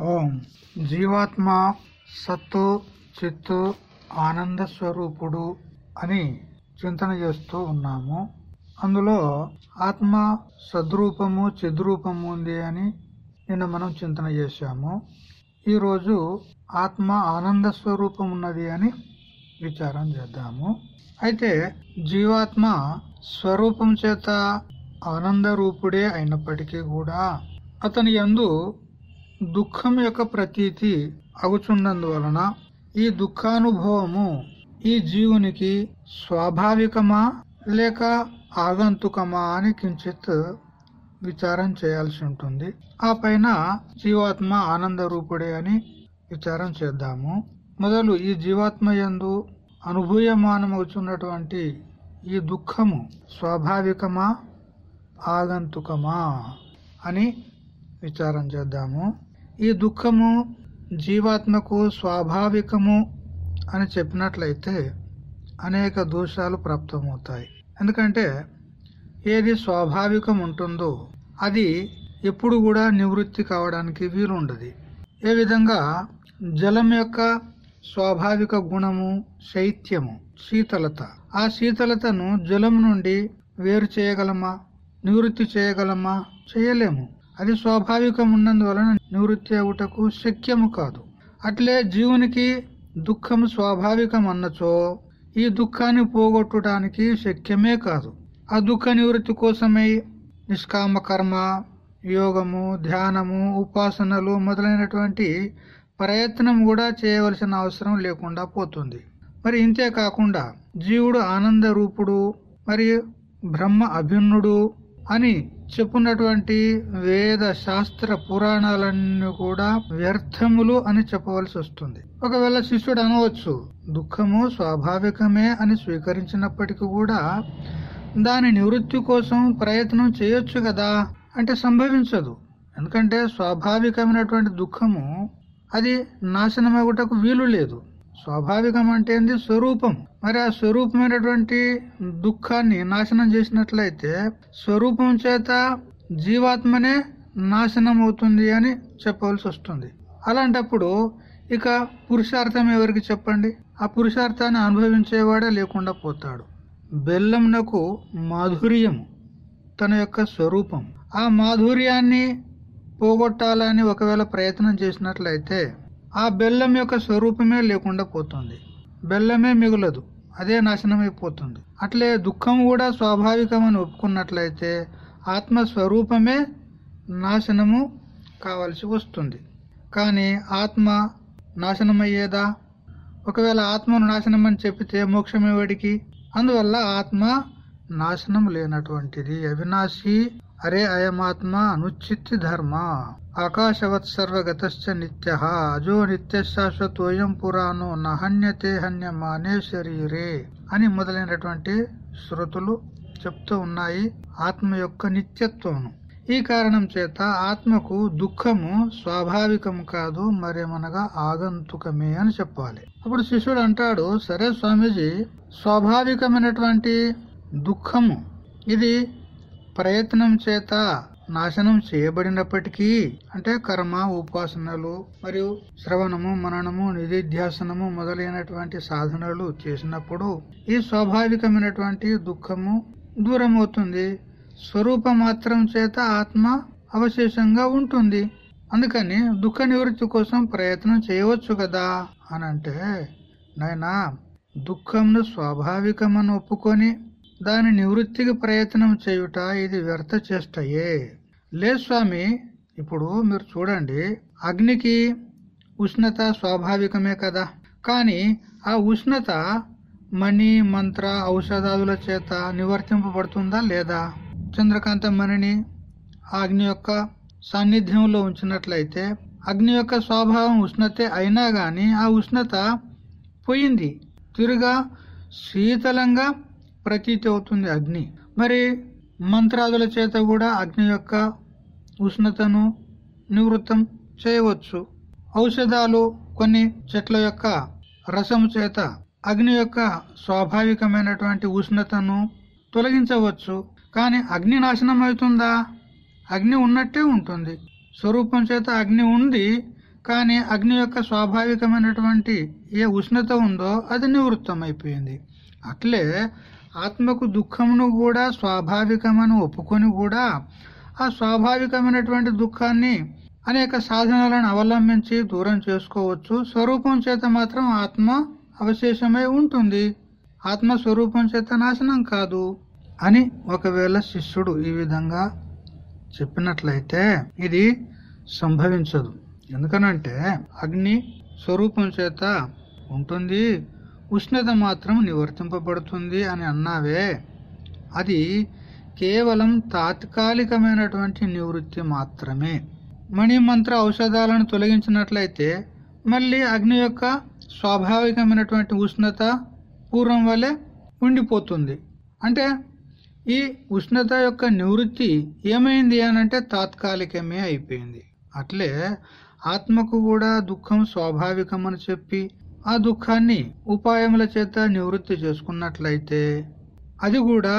ఓం. జీవాత్మ సత్తు చిత్తు ఆనంద స్వరూపుడు అని చింతన చేస్తూ ఉన్నాము. అందులో ఆత్మ సద్రూపము చిద్రూపము ఉంది అని నిన్న మనం చింతన చేశాము. ఈరోజు ఆత్మ ఆనంద స్వరూపం ఉన్నది అని విచారం చేద్దాము. అయితే జీవాత్మ స్వరూపం చేత ఆనంద రూపుడే అయినప్పటికీ కూడా అతని యందు దుఃఖం యొక్క ప్రతీతి అగుచున్నందువలన ఈ దుఃఖానుభవము ఈ జీవునికి స్వాభావికమా లేక ఆగంతుకమా అని కించిత్ విచారం చేయాల్సి ఉంటుంది. ఆ పైన జీవాత్మ ఆనంద రూపుడే అని విచారం చేద్దాము. మొదలు ఈ జీవాత్మ యందు అనుభూయమానమవుతున్నటువంటి ఈ దుఃఖము స్వాభావికమా ఆగంతుకమా అని విచారం చేద్దాము. ఈ దుఃఖము జీవాత్మకు స్వాభావికము అని చెప్పినట్లయితే అనేక దోషాలు ప్రాప్తమవుతాయి. ఎందుకంటే ఏది స్వాభావికం ఉంటుందో అది ఎప్పుడు కూడా నివృత్తి కావడానికి వీలుండదు. ఏ విధంగా జలం యొక్క స్వాభావిక గుణము శైత్యము శీతలత ఆ శీతలతను జలం నుండి వేరు చేయగలమా నివృత్తి చేయగలమా చేయలేము. అది స్వాభావికం ఉన్నందువలన నివృత్తి అవుటకు శక్యము కాదు. అట్లే జీవునికి దుఃఖము స్వాభావికం అన్నచో ఈ దుఃఖాన్ని పోగొట్టడానికి శక్యమే కాదు. ఆ దుఃఖ నివృత్తి కోసమై నిష్కామ కర్మ యోగము ధ్యానము ఉపాసనలు మొదలైనటువంటి ప్రయత్నం కూడా చేయవలసిన అవసరం లేకుండా పోతుంది. మరి ఇంతే కాకుండా జీవుడు ఆనంద రూపుడు మరి బ్రహ్మ అభిన్నుడు అని చెప్పున్నటువంటి వేద శాస్త్ర పురాణాలన్నీ కూడా వ్యర్థములు అని చెప్పవలసి వస్తుంది. ఒకవేళ శిష్యుడు అనవచ్చు దుఃఖము స్వాభావికమే అని స్వీకరించినప్పటికీ కూడా దాని నివృత్తి కోసం ప్రయత్నం చేయొచ్చు కదా? అంటే సంభవించదు. ఎందుకంటే స్వాభావికమైనటువంటి దుఃఖము అది నాశనమగుటకు వీలు లేదు. స్వాభావికం అంటే ఏంది? స్వరూపం మరి ఆ స్వరూపమైనటువంటి దుఃఖాన్ని నాశనం చేసినట్లయితే స్వరూపం చేత జీవాత్మనే నాశనం అవుతుంది అని చెప్పవలసి వస్తుంది. అలాంటప్పుడు ఇక పురుషార్థం ఎవరికి చెప్పండి? ఆ పురుషార్థాన్ని అనుభవించేవాడే లేకుండా పోతాడు. బెల్లంనకు మాధుర్యము తన యొక్క స్వరూపం. ఆ మాధుర్యాన్ని పోగొట్టాలని ఒకవేళ ప్రయత్నం చేసినట్లయితే ఆ బెల్లం యొక్క స్వరూపమే లేకుండా పోతుంది. బెల్లమే మిగులదు. అదే నాశనమైపోతుంది. అట్లే దుఃఖం కూడా స్వాభావికమని ఒప్పుకున్నట్లయితే ఆత్మ స్వరూపమే నాశనము కావలసి వస్తుంది. కానీ ఆత్మ నాశనమయ్యేదా? ఒకవేళ ఆత్మను నాశనం అని చెప్పితే మోక్షమేవాడికి అందువల్ల ఆత్మ నాశనం లేనటువంటిది. అవినాశి అరే అయమాత్మ అనుచిత్ ధర్మ. ఆకాశవత్ సర్వగతశ్చ నిత్య అజో నిత్య శాశ్వతోయం పురాణో నహన్యతే హన్యమానే శరీరే అని మొదలైనటువంటి శృతులు చెప్తూ ఉన్నాయి ఆత్మ యొక్క నిత్యత్వము ఈ కారణం చేత ఆత్మకు దుఃఖము స్వాభావికం కాదు మరేమనగా ఆగంతుకమే అని చెప్పాలి. అప్పుడు శిష్యుడు అంటాడు సరే స్వామీజీ స్వాభావికమైనటువంటి దుఃఖము ఇది ప్రయత్నం చేత నాశనం చేయబడినప్పటికీ అంటే కర్మ ఉపాసనలు మరియు శ్రవణము మననము నిధిధ్యాసనము మొదలైనటువంటి సాధనలు చేసినప్పుడు ఈ స్వాభావికమైనటువంటి దుఃఖము దూరం అవుతుంది స్వరూప మాత్రం చేత ఆత్మ అవశేషంగా ఉంటుంది. అందుకని దుఃఖ నివృత్తి కోసం ప్రయత్నం చేయవచ్చు కదా అని అంటే నాయనా దుఃఖంను స్వాభావికమని ఒప్పుకొని దాని నివృత్తికి ప్రయత్నం చేయుట ఇది వ్యర్థ చేష్టయే. లే స్వామి ఇప్పుడు మీరు చూడండి అగ్నికి ఉష్ణత స్వాభావికమే కదా. కానీ ఆ ఉష్ణత మణి మంత్ర ఔషధాదుల చేత నివర్తింపబడుతుందా లేదా? చంద్రకాంత మణిని అగ్ని యొక్క సాన్నిధ్యంలో ఉంచినట్లయితే అగ్ని యొక్క స్వభావం ఉష్ణతే అయినా గాని ఆ ఉష్ణత పోయింది. తిరుగా శీతలంగా ప్రతీతి అవుతుంది అగ్ని. మరి మంత్రాదుల చేత కూడా అగ్ని యొక్క ఉష్ణతను నివృత్తం చేయవచ్చు. ఔషధాలు కొన్ని చెట్ల యొక్క రసము చేత అగ్ని యొక్క స్వాభావికమైనటువంటి ఉష్ణతను తొలగించవచ్చు. కానీ అగ్ని నాశనం అవుతుందా? అగ్ని ఉన్నట్టే ఉంటుంది. స్వరూపం చేత అగ్ని ఉంది కానీ అగ్ని యొక్క స్వాభావికమైనటువంటి ఏ ఉష్ణత ఉందో అది నివృత్తం అయిపోయింది అట్లే ఆత్మకు దుఃఖమును కూడా స్వాభావికమని ఒప్పుకొని కూడా ఆ స్వాభావికమైనటువంటి దుఃఖాన్ని అనేక సాధనాలను అవలంబించి దూరం చేసుకోవచ్చు. స్వరూపం చేత మాత్రం ఆత్మ అవశేషమై ఉంటుంది. ఆత్మ స్వరూపం చేత నాశనం కాదు అని ఒకవేళ శిష్యుడు ఈ విధంగా చెప్పినట్లయితే ఇది సంభవించదు. ఎందుకనంటే అగ్ని స్వరూపం చేత ఉంటుంది. ఉష్ణత మాత్రం నివర్తింపబడుతుంది అని అన్నావే. అది కేవలం తాత్కాలికమైనటువంటి నివృత్తి మాత్రమే. మణిమంత్ర ఔషధాలను తొలగించినట్లయితే మళ్ళీ అగ్ని యొక్క స్వాభావికమైనటువంటి ఉష్ణత పూర్వం వలె ఉండిపోతుంది. అంటే ఈ ఉష్ణత యొక్క నివృత్తి ఏమైంది అనంటే తాత్కాలికమే అయిపోయింది. అట్లే ఆత్మకు కూడా దుఃఖం స్వాభావికమని చెప్పి ఆ దుఃఖాన్ని ఉపాయముల చేత నివృత్తి చేసుకున్నట్లయితే అది కూడా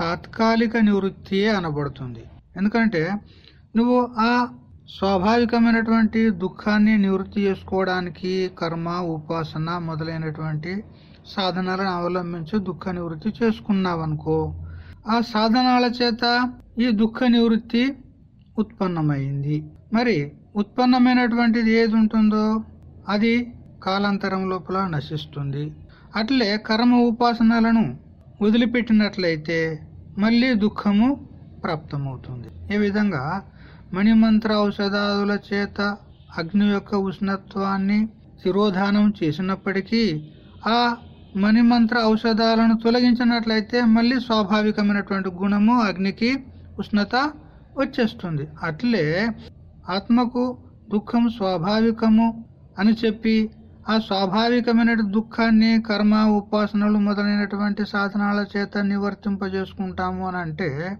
తాత్కాలిక నివృత్తియే అనబడుతుంది. ఎందుకంటే నువ్వు ఆ స్వాభావికమైనటువంటి దుఃఖాన్ని నివృత్తి చేసుకోవడానికి కర్మ ఉపాసన మొదలైనటువంటి సాధనాలను అవలంబించి దుఃఖ నివృత్తి చేసుకున్నావనుకో ఆ సాధనాల చేత ఈ దుఃఖ నివృత్తి ఉత్పన్నమైంది. మరి ఉత్పన్నమైనటువంటిది ఏది ఉంటుందో అది కాలాంతరం లోపల నశిస్తుంది. అట్లే కర్మ ఉపాసనలను వదిలిపెట్టినట్లయితే మళ్ళీ దుఃఖము ప్రాప్తమవుతుంది. ఈ విధంగా? మణిమంత్ర ఔషధాదుల చేత అగ్ని యొక్క ఉష్ణత్వాన్ని శిరోధానం చేసినప్పటికీ ఆ మణిమంత్ర ఔషధాలను తొలగించినట్లయితే మళ్ళీ స్వాభావికమైనటువంటి గుణము అగ్నికి ఉష్ణత వచ్చేస్తుంది. అట్లే ఆత్మకు దుఃఖం స్వాభావికము అని చెప్పి ఆ స్వాభావికమైన దుఃఖాన్ని కర్మ ఉపాసనలు మొదలైనటువంటి సాధనాల చేత నివర్తింపజేసుకుంటాము అని అంటే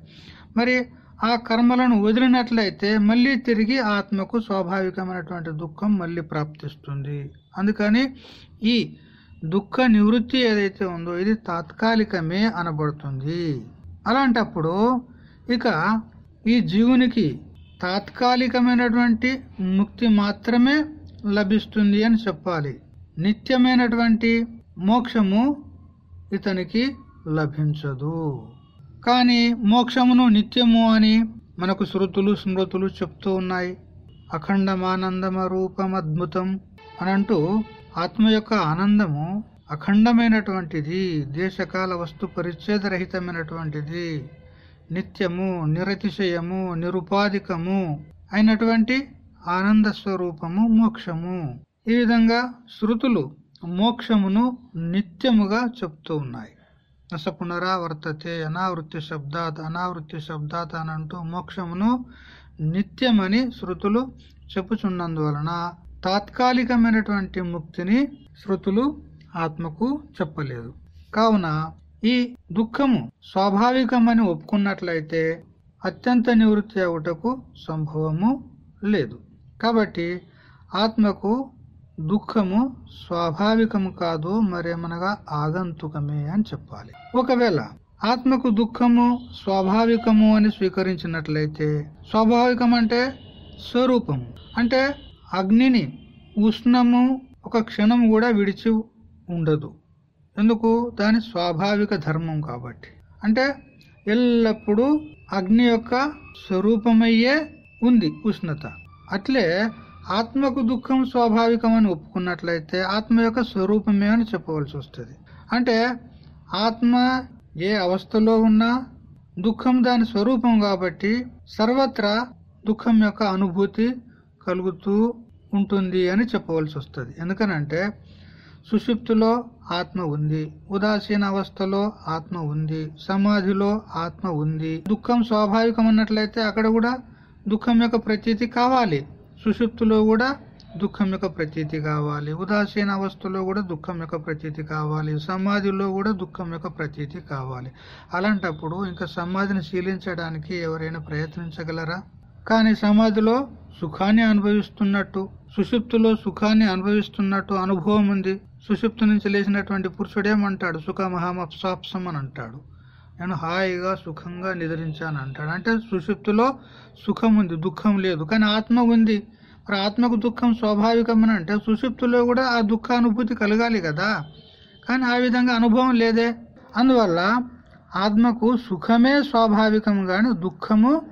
మరి ఆ కర్మలను వదిలినట్లయితే మళ్ళీ తిరిగి ఆత్మకు స్వాభావికమైనటువంటి దుఃఖం మళ్ళీ ప్రాప్తిస్తుంది. అందుకని ఈ దుఃఖ నివృత్తి ఏదైతే ఉందో ఇది తాత్కాలికమే అనబడుతుంది. అలాంటప్పుడు ఇక ఈ జీవునికి తాత్కాలికమైనటువంటి ముక్తి మాత్రమే లభిస్తుంది అని చెప్పాలి. నిత్యమైనటువంటి మోక్షము ఇతనికి లభించదు. కానీ మోక్షమును నిత్యము అని మనకు శృతులు స్మృతులు చెప్తూ ఉన్నాయి. అఖండమానందమ రూపమద్భుతం అని అంటూ ఆత్మ యొక్క ఆనందము అఖండమైనటువంటిది దేశకాల వస్తు పరిచ్ఛేదరహితమైనటువంటిది నిత్యము నిరతిశయము నిరుపాధికము అయినటువంటి ఆనంద స్వరూపము మోక్షము. ఈ విధంగా శృతులు మోక్షమును నిత్యముగా చెప్తూ ఉన్నాయి. నస పునరావర్తతే అనావృత్తి శబ్దాత్ అనావృత్తి శబ్దాత్ అని అంటూ మోక్షమును నిత్యమని శృతులు చెప్పుచున్నందువలన తాత్కాలికమైనటువంటి ముక్తిని శృతులు ఆత్మకు చెప్పలేదు. కావున ఈ దుఃఖము స్వాభావికమని ఒప్పుకున్నట్లయితే అత్యంత నివృత్తి అవుటకు సంభవము లేదు. కాబట్టి ఆత్మకు దుఃఖము స్వాభావికము కాదు మరేమనగా ఆగంతుకమే అని చెప్పాలి. ఒకవేళ ఆత్మకు దుఃఖము స్వాభావికము అని స్వీకరించినట్లయితే స్వాభావికం అంటే స్వరూపము. అంటే అగ్నిని ఉష్ణము ఒక క్షణం కూడా విడిచి ఉండదు. ఎందుకు? దాని స్వాభావిక ధర్మం కాబట్టి. అంటే ఎల్లప్పుడూ అగ్ని యొక్క స్వరూపమయ్యే ఉంది ఉష్ణత. అట్లే ఆత్మకు దుఃఖం స్వాభావికమని ఒప్పుకున్నట్లయితే ఆత్మ యొక్క స్వరూపమే అని చెప్పవలసి వస్తుంది. అంటే ఆత్మ ఏ అవస్థలో ఉన్నా దుఃఖం దాని స్వరూపం కాబట్టి సర్వత్రా దుఃఖం యొక్క అనుభూతి కలుగుతూ ఉంటుంది అని చెప్పవలసి వస్తుంది. ఎందుకనంటే సుషుప్తిలో ఆత్మ ఉంది ఉదాసీన అవస్థలో ఆత్మ ఉంది సమాధిలో ఆత్మ ఉంది దుఃఖం స్వాభావికం అన్నట్లయితే అక్కడ కూడా దుఃఖం యొక్క ప్రతీతి కావాలి. సుషుప్తిలో కూడా దుఃఖం యొక్క ప్రతీతి కావాలి. ఉదాసీన అవస్థలో కూడా దుఃఖం యొక్క ప్రతీతి కావాలి. సమాధిలో కూడా దుఃఖం యొక్క ప్రతీతి కావాలి. అలాంటప్పుడు ఇంకా సమాధిని శీలించడానికి ఎవరైనా ప్రయత్నించగలరా? కానీ సమాధిలో సుఖాన్ని అనుభవిస్తున్నట్టు సుషుప్తిలో సుఖాన్ని అనుభవిస్తున్నట్టు అనుభవం ఉంది. సుషుప్తి నుంచి లేచినటువంటి పురుషుడేమంటాడు సుఖమహమప్సాప్సం అని అంటాడు నేను హాయిగా సుఖంగా నిద్రించాను అంటాడు. అంటే సుషుప్తిలో సుఖం ఉంది దుఃఖం లేదు. కానీ ఆత్మ ఉంది. మరి ఆత్మకు దుఃఖం స్వాభావికమని అంటే సుషుప్తిలో కూడా ఆ దుఃఖానుభూతి కలగాలి కదా. కానీ ఆ విధంగా అనుభవం లేదే. అందువల్ల ఆత్మకు సుఖమే స్వాభావికం కానీ దుఃఖము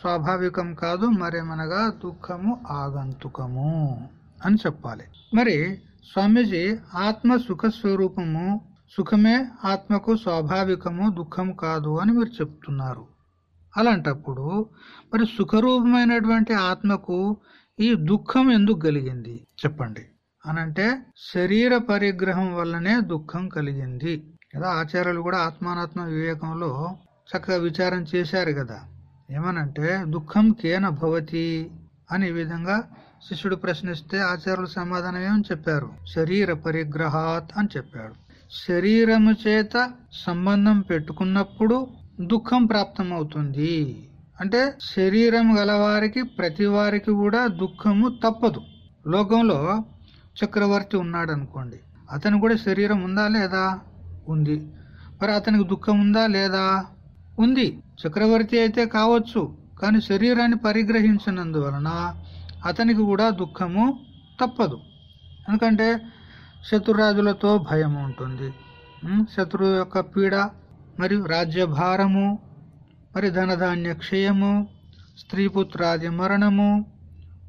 స్వాభావికం కాదు. మరేమనగా దుఃఖము ఆగంతుకము అని చెప్పాలి. మరి స్వామీజీ ఆత్మ సుఖ స్వరూపము సుఖమే ఆత్మకు స్వాభావికము దుఃఖం కాదు అని మీరు చెప్తున్నారు. అలాంటప్పుడు మరి సుఖరూపమైనటువంటి ఆత్మకు ఈ దుఃఖం ఎందుకు కలిగింది? చెప్పండి. అనంటే శరీర పరిగ్రహం వల్లనే దుఃఖం కలిగింది. కదా ఆచార్యులు కూడా ఆత్మానాత్మ వివేకంలో చక్కగా విచారం చేశారు కదా. ఏమనంటే దుఃఖం కేన భవతి అని విధంగా శిష్యుడు ప్రశ్నిస్తే ఆచార్యులు సమాధానం ఏమని చెప్పారు? శరీర పరిగ్రహాత్ అని చెప్పాడు. శరీరము చేత సంబంధం పెట్టుకున్నప్పుడు దుఃఖం ప్రాప్తమవుతుంది. అంటే శరీరం గలవారికి ప్రతి వారికి కూడా దుఃఖము తప్పదు. లోకంలో చక్రవర్తి ఉన్నాడు అనుకోండి అతను కూడా శరీరం ఉందా లేదా? ఉంది. మరి అతనికి దుఃఖం ఉందా లేదా? ఉంది. చక్రవర్తి అయితే కావచ్చు కానీ శరీరాన్ని పరిగ్రహించినందువలన అతనికి కూడా దుఃఖము తప్పదు. ఎందుకంటే శత్రురాజులతో భయం ఉంటుంది శత్రువు యొక్క పీడ మరియు రాజ్యభారము మరి ధనధాన్య క్షయము స్త్రీపుత్రాది మరణము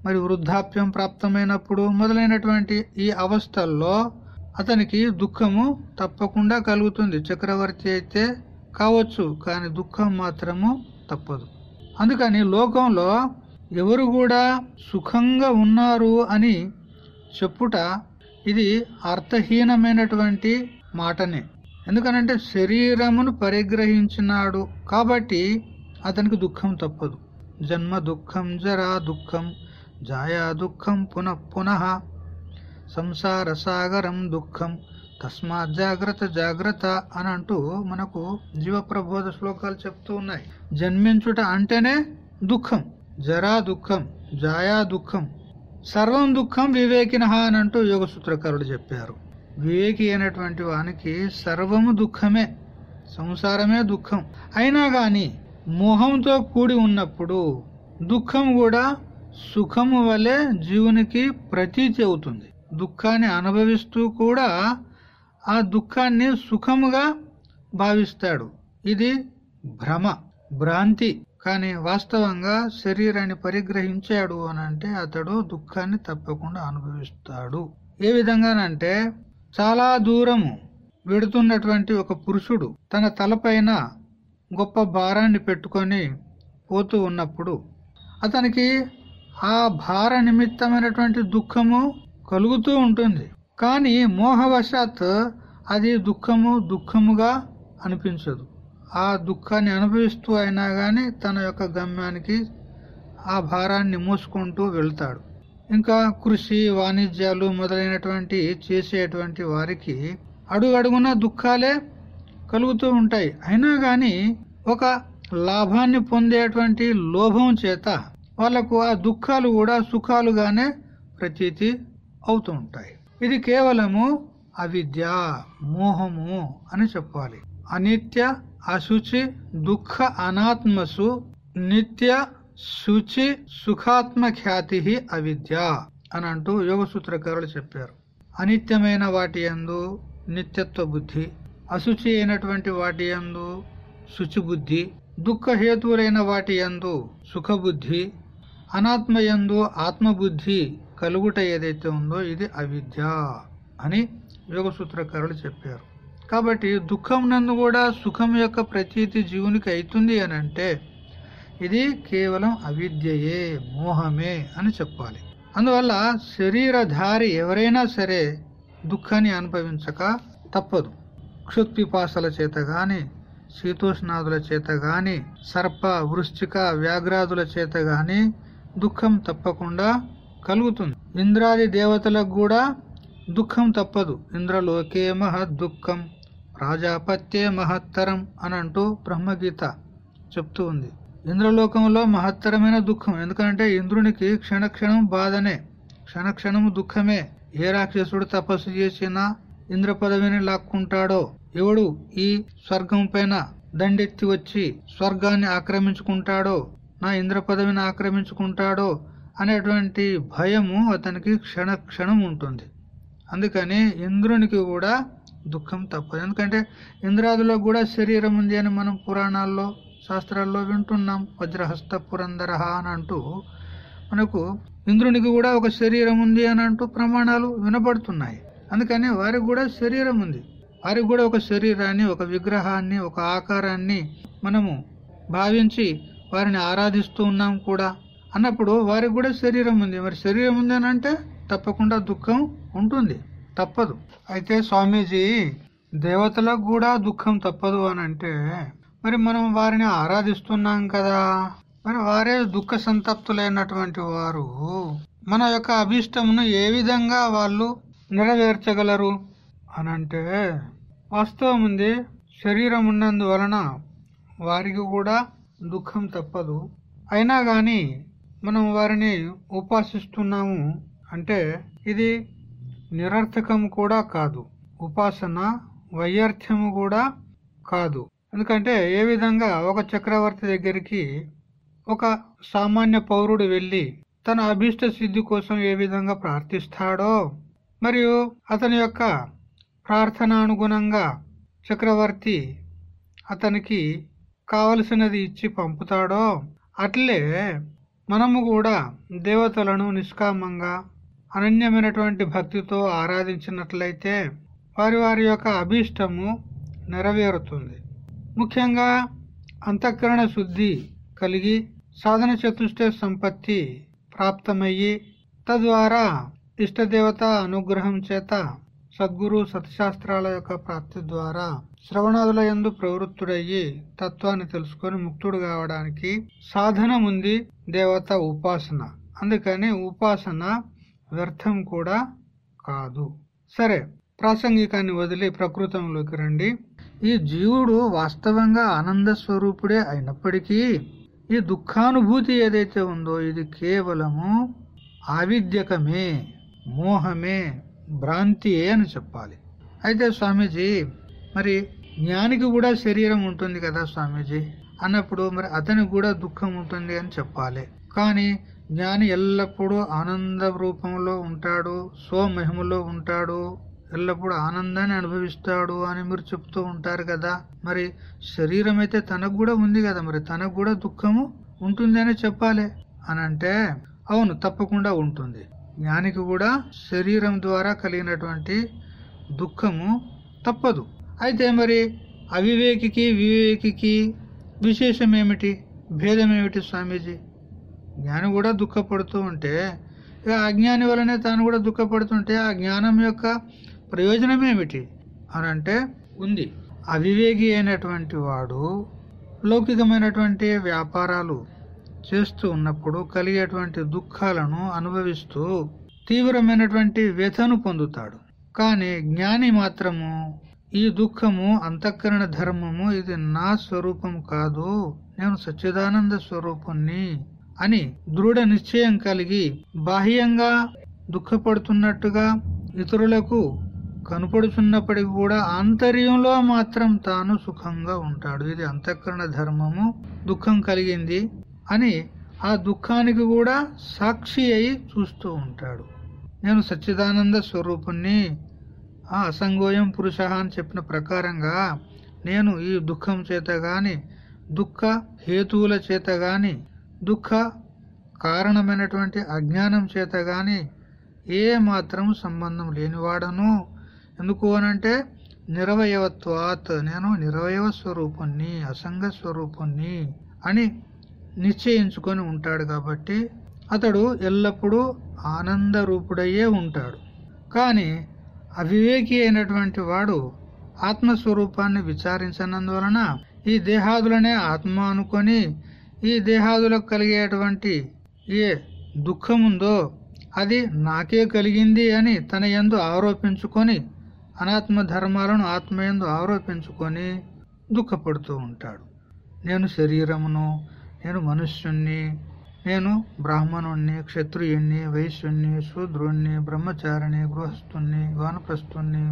మరి వృద్ధాప్యం ప్రాప్తమైనప్పుడు మొదలైనటువంటి ఈ అవస్థల్లో అతనికి దుఃఖము తప్పకుండా కలుగుతుంది. చక్రవర్తి అయితే కావచ్చు కానీ దుఃఖం మాత్రము తప్పదు. అందుకని లోకంలో ఎవరు కూడా సుఖంగా ఉన్నారు అని చెప్పుట ఇది అర్థహీనమైనటువంటి మాటనే. ఎందుకనంటే శరీరమును పరిగ్రహించినాడు కాబట్టి అతనికి దుఃఖం తప్పదు. జన్మ దుఃఖం జరా దుఃఖం జాయా దుఃఖం పునః పునః సంసార సాగరం దుఃఖం తస్మాత్ జాగ్రత్త జాగ్రత్త అని అంటూ మనకు జీవప్రబోధ శ్లోకాలు చెప్తూ ఉన్నాయి. జన్మించుట అంటేనే దుఃఖం జరా దుఃఖం జాయా దుఃఖం సర్వం దుఃఖం వివేకిన అని అంటూ యోగ సూత్రకారుడు చెప్పారు. వివేకి అయినటువంటి వానికి సర్వము దుఃఖమే సంసారమే దుఃఖం. అయినా గాని మోహంతో కూడి ఉన్నప్పుడు దుఃఖం కూడా సుఖము వలె జీవునికి ప్రతీతి అవుతుంది. దుఃఖాన్ని అనుభవిస్తూ కూడా ఆ దుఃఖాన్ని సుఖముగా భావిస్తాడు. ఇది భ్రమ భ్రాంతి. కానీ వాస్తవంగా శరీరాన్ని పరిగ్రహించాడు అని అంటే అతడు దుఃఖాన్ని తప్పకుండా అనుభవిస్తాడు. ఏ విధంగానంటే చాలా దూరము వెడుతున్నటువంటి ఒక పురుషుడు తన తలపైన గొప్ప భారాన్ని పెట్టుకొని పోతూ ఉన్నప్పుడు అతనికి ఆ భార నిమిత్తమైనటువంటి దుఃఖము కలుగుతూ ఉంటుంది. కానీ మోహవశాత్ అది దుఃఖము దుఃఖముగా అనిపించదు. ఆ దుఃఖాన్ని అనుభవిస్తూ అయినా కానీ తన యొక్క గమ్యానికి ఆ భారాన్ని మోసుకుంటూ వెళ్తాడు. ఇంకా కృషి వాణిజ్యాలు మొదలైనటువంటి చేసేటువంటి వారికి అడుగడుగున దుఃఖాలే కలుగుతూ ఉంటాయి. అయినా కానీ ఒక లాభాన్ని పొందేటువంటి లోభం చేత వాళ్ళకు ఆ దుఃఖాలు కూడా సుఖాలుగానే ప్రతీతి అవుతూ ఉంటాయి. ఇది కేవలము అవిద్య మోహము అని చెప్పాలి. అనిత్య అశుచి దుఃఖ అనాత్మసు నిత్య శుచి సుఖాత్మ ఖ్యాతి అవిద్య అని అంటూ యోగ సూత్రకారులు చెప్పారు. అనిత్యమైన వాటి యందు నిత్యత్వ బుద్ధి అశుచి అయినటువంటి వాటి యందు శుచి బుద్ధి దుఃఖ హేతువులైన వాటి యందు సుఖబుద్ధి అనాత్మయందు ఆత్మబుద్ధి కలుగుట ఏదైతే ఉందో ఇది అవిద్య అని యోగ సూత్రకారులు చెప్పారు. కాబట్టి దుఃఖం నందు కూడా సుఖం యొక్క ప్రతీతి జీవునికి అవుతుంది అని అంటే ఇది కేవలం అవిద్యయే మోహమే అని చెప్పాలి. అందువల్ల శరీరధారి ఎవరైనా సరే దుఃఖాన్ని అనుభవించక తప్పదు. క్షుత్పిపాసల చేత గాని శీతోష్ణాదుల చేత గాని సర్ప వృశ్చిక వ్యాఘ్రాదుల చేత గాని దుఃఖం తప్పకుండా కలుగుతుంది. ఇంద్రాది దేవతలకు కూడా దుఃఖం తప్పదు. ఇంద్రలోకే మహద్ దుఃఖం. రాజాపత్యే మహత్తరం అని అంటూ బ్రహ్మగీత చెప్తూ ఉంది. ఇంద్రలోకంలో మహత్తరమైన దుఃఖం. ఎందుకంటే ఇంద్రునికి క్షణక్షణం బాధనే క్షణక్షణం దుఃఖమే. ఏ రాక్షసుడు తపస్సు చేసినా ఇంద్ర పదవిని లాక్కుంటాడో? ఎవడు ఈ స్వర్గం పైన దండెత్తి వచ్చి స్వర్గాన్ని ఆక్రమించుకుంటాడో? నా ఇంద్ర పదవిని ఆక్రమించుకుంటాడో? అనేటువంటి భయము అతనికి క్షణ క్షణం ఉంటుంది. అందుకని ఇంద్రునికి కూడా దుఃఖం తప్పదు. ఎందుకంటే ఇంద్రాదులో కూడా శరీరం ఉంది అని మనం పురాణాల్లో శాస్త్రాల్లో వింటున్నాం. వజ్రహస్త పురంధరహ అని అంటూ. మనకు ఇంద్రునికి కూడా ఒక శరీరం ఉంది అని అంటూ ప్రమాణాలు వినపడుతున్నాయి అందుకని వారికి కూడా శరీరం ఉంది. వారికి కూడా ఒక శరీరాన్ని ఒక విగ్రహాన్ని ఒక ఆకారాన్ని మనము భావించి వారిని ఆరాధిస్తూ ఉన్నాం కూడా. అన్నప్పుడు వారికి కూడా శరీరం ఉంది. మరి శరీరం ఉంది అని అంటే తప్పకుండా దుఃఖం ఉంటుంది. తప్పదు. అయితే స్వామీజీ దేవతలకు కూడా దుఃఖం తప్పదు అని అంటే మరి మనం వారిని ఆరాధిస్తున్నాం కదా. మరి వారే దుఃఖ సంతప్తులైనటువంటి వారు. మన యొక్క అభిష్టమును ఏ విధంగా వాళ్ళు నెరవేర్చగలరు అనంటే వాస్తవం ఉంది. శరీరం ఉన్నందువలన వారికి కూడా దుఃఖం తప్పదు. అయినా గాని మనం వారిని ఉపాసిస్తున్నాము అంటే ఇది నిరర్థకం కూడా కాదు. ఉపాసన వైయర్థ్యము కూడా కాదు. ఎందుకంటే ఏ విధంగా ఒక చక్రవర్తి దగ్గరికి ఒక సామాన్య పౌరుడు వెళ్ళి తన అభీష్ట సిద్ధి కోసం ఏ విధంగా ప్రార్థిస్తాడో మరియు అతని యొక్క ప్రార్థనానుగుణంగా చక్రవర్తి అతనికి కావలసినది ఇచ్చి పంపుతాడో అట్లే మనము కూడా దేవతలను నిష్కామంగా అనన్యమైనటువంటి భక్తితో ఆరాధించినట్లయితే వారి వారి యొక్క అభీష్టము నెరవేరుతుంది. ముఖ్యంగా అంతఃకరణ శుద్ధి కలిగి సాధన చతుష్ట సంపత్తి ప్రాప్తమయ్యి తద్వారా ఇష్టదేవత అనుగ్రహం చేత సద్గురు సత్శాస్త్రాల యొక్క ప్రాప్తి ద్వారా శ్రవణాదుల ఎందు ప్రవృత్తుడయ్యి తత్వాన్ని తెలుసుకొని ముక్తుడు కావడానికి సాధనముంది దేవత ఉపాసన. అందుకని ఉపాసన వ్యర్థం కూడా కాదు. సరే ప్రాసంగికాన్ని వదిలి ప్రకృతంలోకి రండి. ఈ జీవుడు వాస్తవంగా ఆనంద స్వరూపుడే అయినప్పటికీ ఈ దుఃఖానుభూతి ఏదైతే ఉందో ఇది కేవలము ఆవిద్యకమే మోహమే భ్రాంతియే అని చెప్పాలి. అయితే స్వామీజీ మరి జ్ఞానికి కూడా శరీరం ఉంటుంది కదా స్వామీజీ? అన్నప్పుడు మరి అతనికి కూడా దుఃఖం ఉంటుంది అని చెప్పాలి. కానీ జ్ఞాని ఎల్లప్పుడూ ఆనంద రూపంలో ఉంటాడు స్వమహిమలో ఉంటాడు ఎల్లప్పుడూ ఆనందాన్ని అనుభవిస్తాడు అని మీరు చెప్తూ ఉంటారు కదా. మరి శరీరం అయితే తనకు కూడా ఉంది కదా మరి తనకు కూడా దుఃఖము ఉంటుంది చెప్పాలి. అని అంటే అవును తప్పకుండా ఉంటుంది. జ్ఞానికి కూడా శరీరం ద్వారా కలిగినటువంటి దుఃఖము తప్పదు. అయితే మరి అవివేకికి వివేకికి విశేషం ఏమిటి భేదం ఏమిటి స్వామీజీ? జ్ఞాని కూడా దుఃఖపడుతూ ఉంటే ఇక అజ్ఞాని వలనే తాను కూడా దుఃఖపడుతుంటే ఆ జ్ఞానం యొక్క ప్రయోజనం ఏమిటి? అని అంటే ఉంది. అవివేకి అయినటువంటి వాడు లౌకికమైనటువంటి వ్యాపారాలు చేస్తూ ఉన్నప్పుడు కలిగేటువంటి దుఃఖాలను అనుభవిస్తూ తీవ్రమైనటువంటి వ్యథను పొందుతాడు. కానీ జ్ఞాని మాత్రము ఈ దుఃఖము అంతఃకరణ ధర్మము ఇది నా స్వరూపం కాదు. నేను సచ్చిదానంద స్వరూపుణ్ణి. అని దృఢ నిశ్చయం కలిగి బాహ్యంగా దుఃఖపడుతున్నట్టుగా ఇతరులకు కనపడుచున్నప్పటికీ కూడా ఆంతర్యంలో మాత్రం తాను సుఖంగా ఉంటాడు. ఇది అంతఃకరణ ధర్మము. దుఃఖం కలిగింది అని ఆ దుఃఖానికి కూడా సాక్షి అయి చూస్తూ ఉంటాడు. నేను సచ్చిదానంద స్వరూపుణ్ణి ఆ అసంగోయం పురుష అని చెప్పిన ప్రకారంగా నేను ఈ దుఃఖం చేత గాని దుఃఖ హేతువుల చేత గాని దుఃఖ కారణమైనటువంటి అజ్ఞానం చేత కానీ ఏ మాత్రం సంబంధం లేనివాడను. ఎందుకు అనంటే నిరవయవత్వాత్ నేను నిరవయవ స్వరూపుణ్ణి అసంగ స్వరూపుణ్ణి అని నిశ్చయించుకొని ఉంటాడు కాబట్టి అతడు ఎల్లప్పుడూ ఆనంద రూపుడయ్యే ఉంటాడు. కానీ అవివేకి అయినటువంటి వాడు ఆత్మస్వరూపాన్ని విచారించనందువలన ఈ దేహాదులనే ఆత్మ అనుకొని ఈ దేహాదులకు కలిగేటువంటి ఏ దుఃఖముందో అది నాకే కలిగింది అని తన ఎందు ఆరోపించుకొని అనాత్మ ధర్మాలను ఆత్మయందు ఆరోపించుకొని దుఃఖపడుతూ ఉంటాడు. నేను శరీరమును నేను మనుష్యుణ్ణి నేను బ్రాహ్మణుణ్ణి క్షత్రియుణ్ణి వైశ్యుణ్ణి శూద్రుణ్ణి బ్రహ్మచారిణి గృహస్థుణ్ణి వానప్రస్థుణ్ణి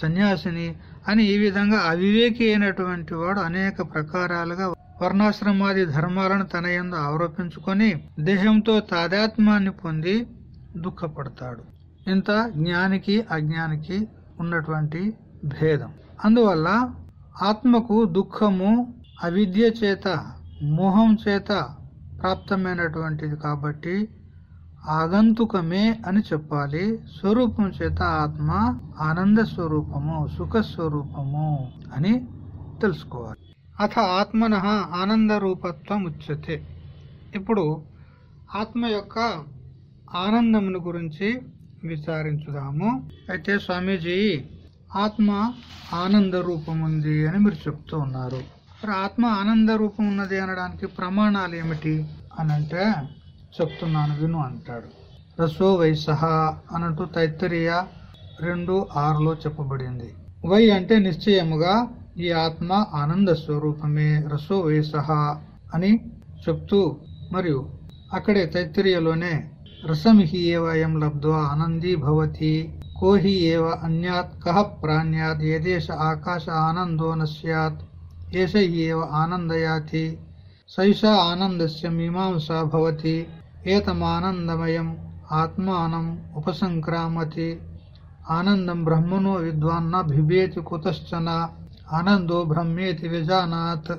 సన్యాసిని అని ఈ విధంగా అవివేకి అయినటువంటి వాడు అనేక ప్రకారాలుగా వర్ణాశ్రమాది ధర్మాలను తన ఎందు ఆరోపించుకొని దేహంతో తాదాత్మాన్ని పొంది దుఃఖపడతాడు. ఇంత జ్ఞానికి అజ్ఞానికి ఉన్నటువంటి భేదం. అందువల్ల ఆత్మకు దుఃఖము అవిద్య చేత మోహం చేత ప్రాప్తమైనటువంటిది కాబట్టి ఆగంతుకమే అని చెప్పాలి. స్వరూపం చేత ఆత్మ ఆనంద స్వరూపము సుఖ స్వరూపము అని తెలుసుకోవాలి. అథ ఆత్మన ఆనంద రూపత్వం ఉచ్యతే ఇప్పుడు ఆత్మ యొక్క ఆనందమును గురించి విచారించుదాము. అయితే స్వామీజీ ఆత్మ ఆనంద రూపం ఉంది అని మీరు చెప్తూ ఉన్నారు. మరి ఆత్మ ఆనంద రూపం ఉన్నది అనడానికి ప్రమాణాలు ఏమిటి అని అంటే చెప్తున్నాను విను అంటాడు. రసో వైసహ అన్నట్టు తైత్తరీయ రెండు ఆరులో చెప్పబడింది. వై అంటే నిశ్చయముగా ఈ ఆత్మ ఆనంద స్వరూపమే రసో వైసహ అని చెప్తూ మరియు అక్కడే తైత్తరీయలోనే రసమిహి ఏవ అయం లబ్ధ్వా ఆనందీ భవతి కోహి ఏవ అన్యాత్ కహ ప్రాణ్యాత్ ఏదేశ ఆకాశ ఆనందో నశ్యాత్ స్యాత్ ఏష ఏవ ఆనందయాతి సైష ఆనందస్య మీమాంసా భవతి ఏతమానందమయం ఆత్మానం ఉపసంక్రామతి ఆనందం బ్రహ్మణో విద్వాన్న బిభేతి కుతశ్చన ఆనందో బ్రహ్మేతి విజానాత్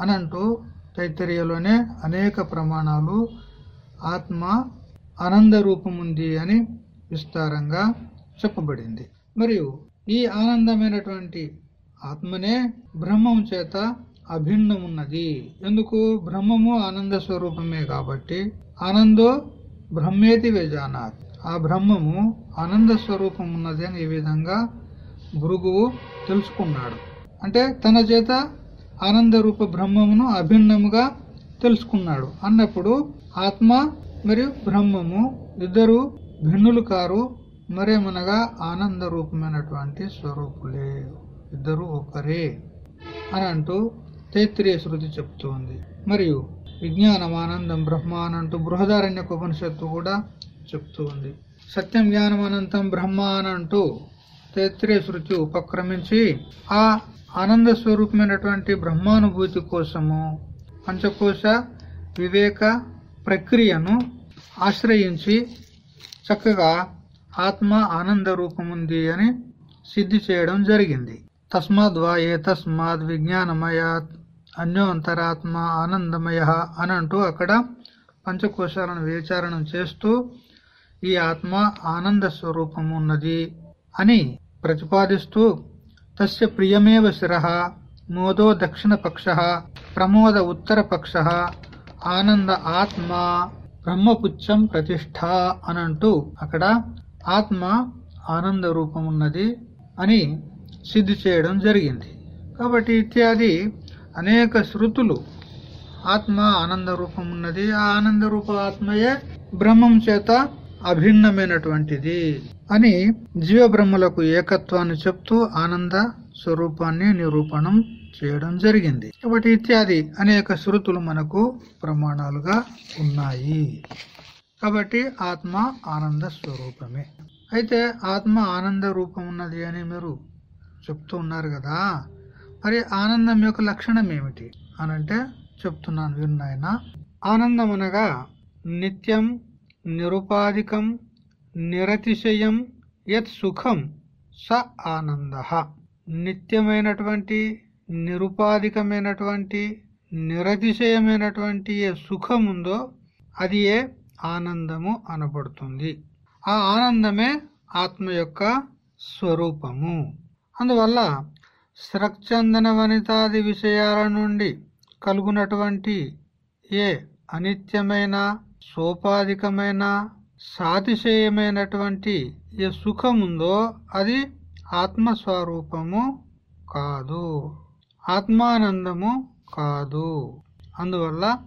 అనంటూ తైత్తరీయలోనే అనేక ప్రమాణాలు ఆత్మ ఆనంద రూపం ఉంది అని విస్తారంగా చెప్పబడింది. మరియు ఈ ఆనందమైనటువంటి ఆత్మనే బ్రహ్మం చేత అభిన్నమున్నది. ఎందుకు? బ్రహ్మము ఆనంద స్వరూపమే కాబట్టి ఆనందో బ్రహ్మేతి విజానాథ్ ఆ బ్రహ్మము ఆనంద స్వరూపం ఉన్నది అని ఈ విధంగా భృగువు తెలుసుకున్నాడు. అంటే తన చేత ఆనందరూప బ్రహ్మమును అభిన్నముగా తెలుసుకున్నాడు. అన్నప్పుడు ఆత్మ మరియు బ్రహ్మము ఇద్దరు భిన్నులు కారు మరేమనగా ఆనంద రూపమైనటువంటి స్వరూపులే. ఇద్దరు ఒకరే అని అంటూ తైత్రీయ శృతి చెప్తోంది. మరియు విజ్ఞానం ఆనందం బ్రహ్మ అని అంటూ బృహదారణ్య ఉపనిషత్తు కూడా చెప్తూ ఉంది సత్యం జ్ఞానం అనంతం బ్రహ్మ అని అంటూ తైత్రీయ శృతి ఉపక్రమించి ఆ ఆనంద స్వరూపమైనటువంటి బ్రహ్మానుభూతి కోసము పంచకోశ వివేక ప్రక్రియను ఆశ్రయించి చక్కగా ఆత్మ ఆనంద రూపముంది అని సిద్ధి చేయడం జరిగింది. తస్మాద్వా ఏ తస్మాద్ విజ్ఞానమయ అన్యోంతరాత్మ ఆనందమయ అని అంటూ అక్కడ పంచకోశాలను విచారణం చేస్తూ ఈ ఆత్మ ఆనంద స్వరూపమున్నది అని ప్రతిపాదిస్తూ తస్య ప్రియమేవ శిర మోదో దక్షిణపక్ష ప్రమోద ఉత్తరపక్ష ఆనంద ఆత్మ బ్రహ్మపుచ్చం ప్రతిష్ట అని అంటూ అక్కడ ఆత్మ ఆనంద రూపం ఉన్నది అని సిద్ధి చేయడం జరిగింది. కాబట్టి ఇత్యాది అనేక శృతులు ఆత్మ ఆనంద రూపం ఉన్నది ఆ ఆనంద రూప ఆత్మయే బ్రహ్మం చేత అభిన్నమైనటువంటిది. అని జీవ బ్రహ్మలకు ఏకత్వాన్ని చెప్తూ ఆనంద స్వరూపాన్ని నిరూపణం చేయడం జరిగింది. కాబట్టి ఇత్యాది అనేక శృతులు మనకు ప్రమాణాలుగా ఉన్నాయి. కాబట్టి ఆత్మ ఆనంద స్వరూపమే. అయితే ఆత్మ ఆనంద రూపం ఉన్నది అని మీరు చెప్తూ ఉన్నారు కదా. మరి ఆనందం యొక్క లక్షణం ఏమిటి? అనంటే చెప్తున్నాను విన్నాయన ఆనందం అనగా నిత్యం నిరుపాధికం నిరతిశయం యత్ సుఖం స ఆనంద. నిత్యమైనటువంటి నిరుపాధికమైనటువంటి నిరతిశయమైనటువంటి ఏ సుఖం ఉందో అది ఏ ఆనందము అనబడుతుంది. ఆ ఆనందమే ఆత్మ యొక్క స్వరూపము. అందువల్ల స్రక్చందన వనితాది విషయాల నుండి కలుగునటువంటి ఏ అనిత్యమైన సోపాధికమైన సాతిశయమైనటువంటి ఏ సుఖం ఉందో అది ఆత్మస్వరూపము కాదు. ఆత్మానందము కాదు. అందువల్ల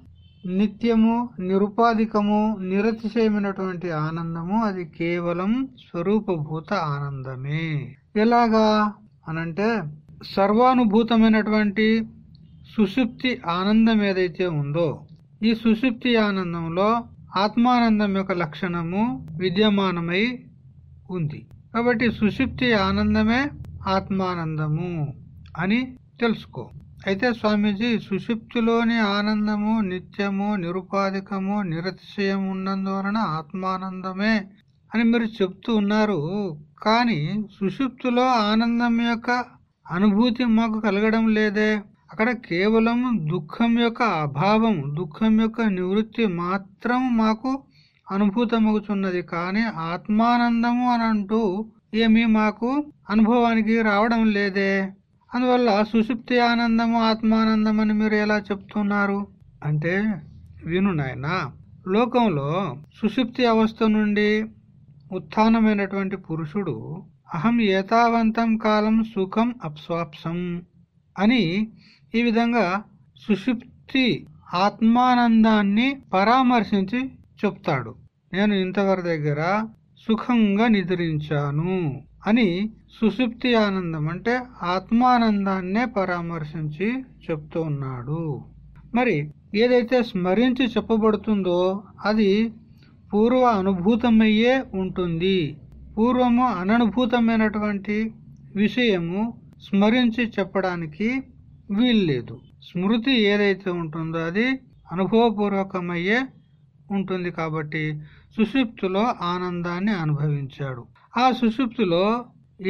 నిత్యము నిరుపాధికము నిరతిశయమైనటువంటి ఆనందము అది కేవలం స్వరూపభూత ఆనందమే. ఎలాగా? అనంటే సర్వానుభూతమైనటువంటి సుషుప్తి ఆనందం ఏదైతే ఉందో ఈ సుషుప్తి ఆనందంలో ఆత్మానందం యొక్క లక్షణము విద్యమానమై ఉంది. కాబట్టి సుషుప్తి ఆనందమే ఆత్మానందము అని తెలుసుకో. అయితే స్వామీజీ సుషుప్తిలోని ఆనందము నిత్యము నిరుపాధికము నిరతిశయం ఉన్నందువలన ఆత్మానందమే అని మీరు చెప్తూ ఉన్నారు. కానీ సుషుప్తిలో ఆనందం యొక్క అనుభూతి మాకు కలగడం లేదే? అక్కడ కేవలం దుఃఖం యొక్క అభావం దుఃఖం యొక్క నివృత్తి మాత్రం మాకు అనుభూతమవుతున్నది కానీ ఆత్మానందము అని అంటూ ఏమీ మాకు అనుభవానికి రావడం లేదే. అందువల్ల సుషుప్తి ఆనందము ఆత్మానందం అని మీరు ఎలా చెప్తున్నారు? అంటే విను నాయన లోకంలో సుషుప్తి అవస్థ నుండి ఉత్థానమైనటువంటి పురుషుడు అహం ఏతావంతం కాలం సుఖం అప్స్వాప్సం అని ఈ విధంగా సుషుప్తి ఆత్మానందాన్ని పరామర్శించి చెప్తాడు. నేను ఇంతవరకు దగ్గర సుఖంగా నిద్రించాను అని సుషుప్తి ఆనందం అంటే ఆత్మానందాన్నే పరామర్శించి చెప్తూ ఉన్నాడు. మరి ఏదైతే స్మరించి చెప్పబడుతుందో అది పూర్వ అనుభూతమయ్యే ఉంటుంది. పూర్వము అననుభూతమైనటువంటి విషయము స్మరించి చెప్పడానికి వీల్లేదు. స్మృతి ఏదైతే ఉంటుందో అది అనుభవపూర్వకమయ్యే ఉంటుంది కాబట్టి సుషుప్తిలో ఆనందాన్ని అనుభవించాడు. ఆ సుషుప్తిలో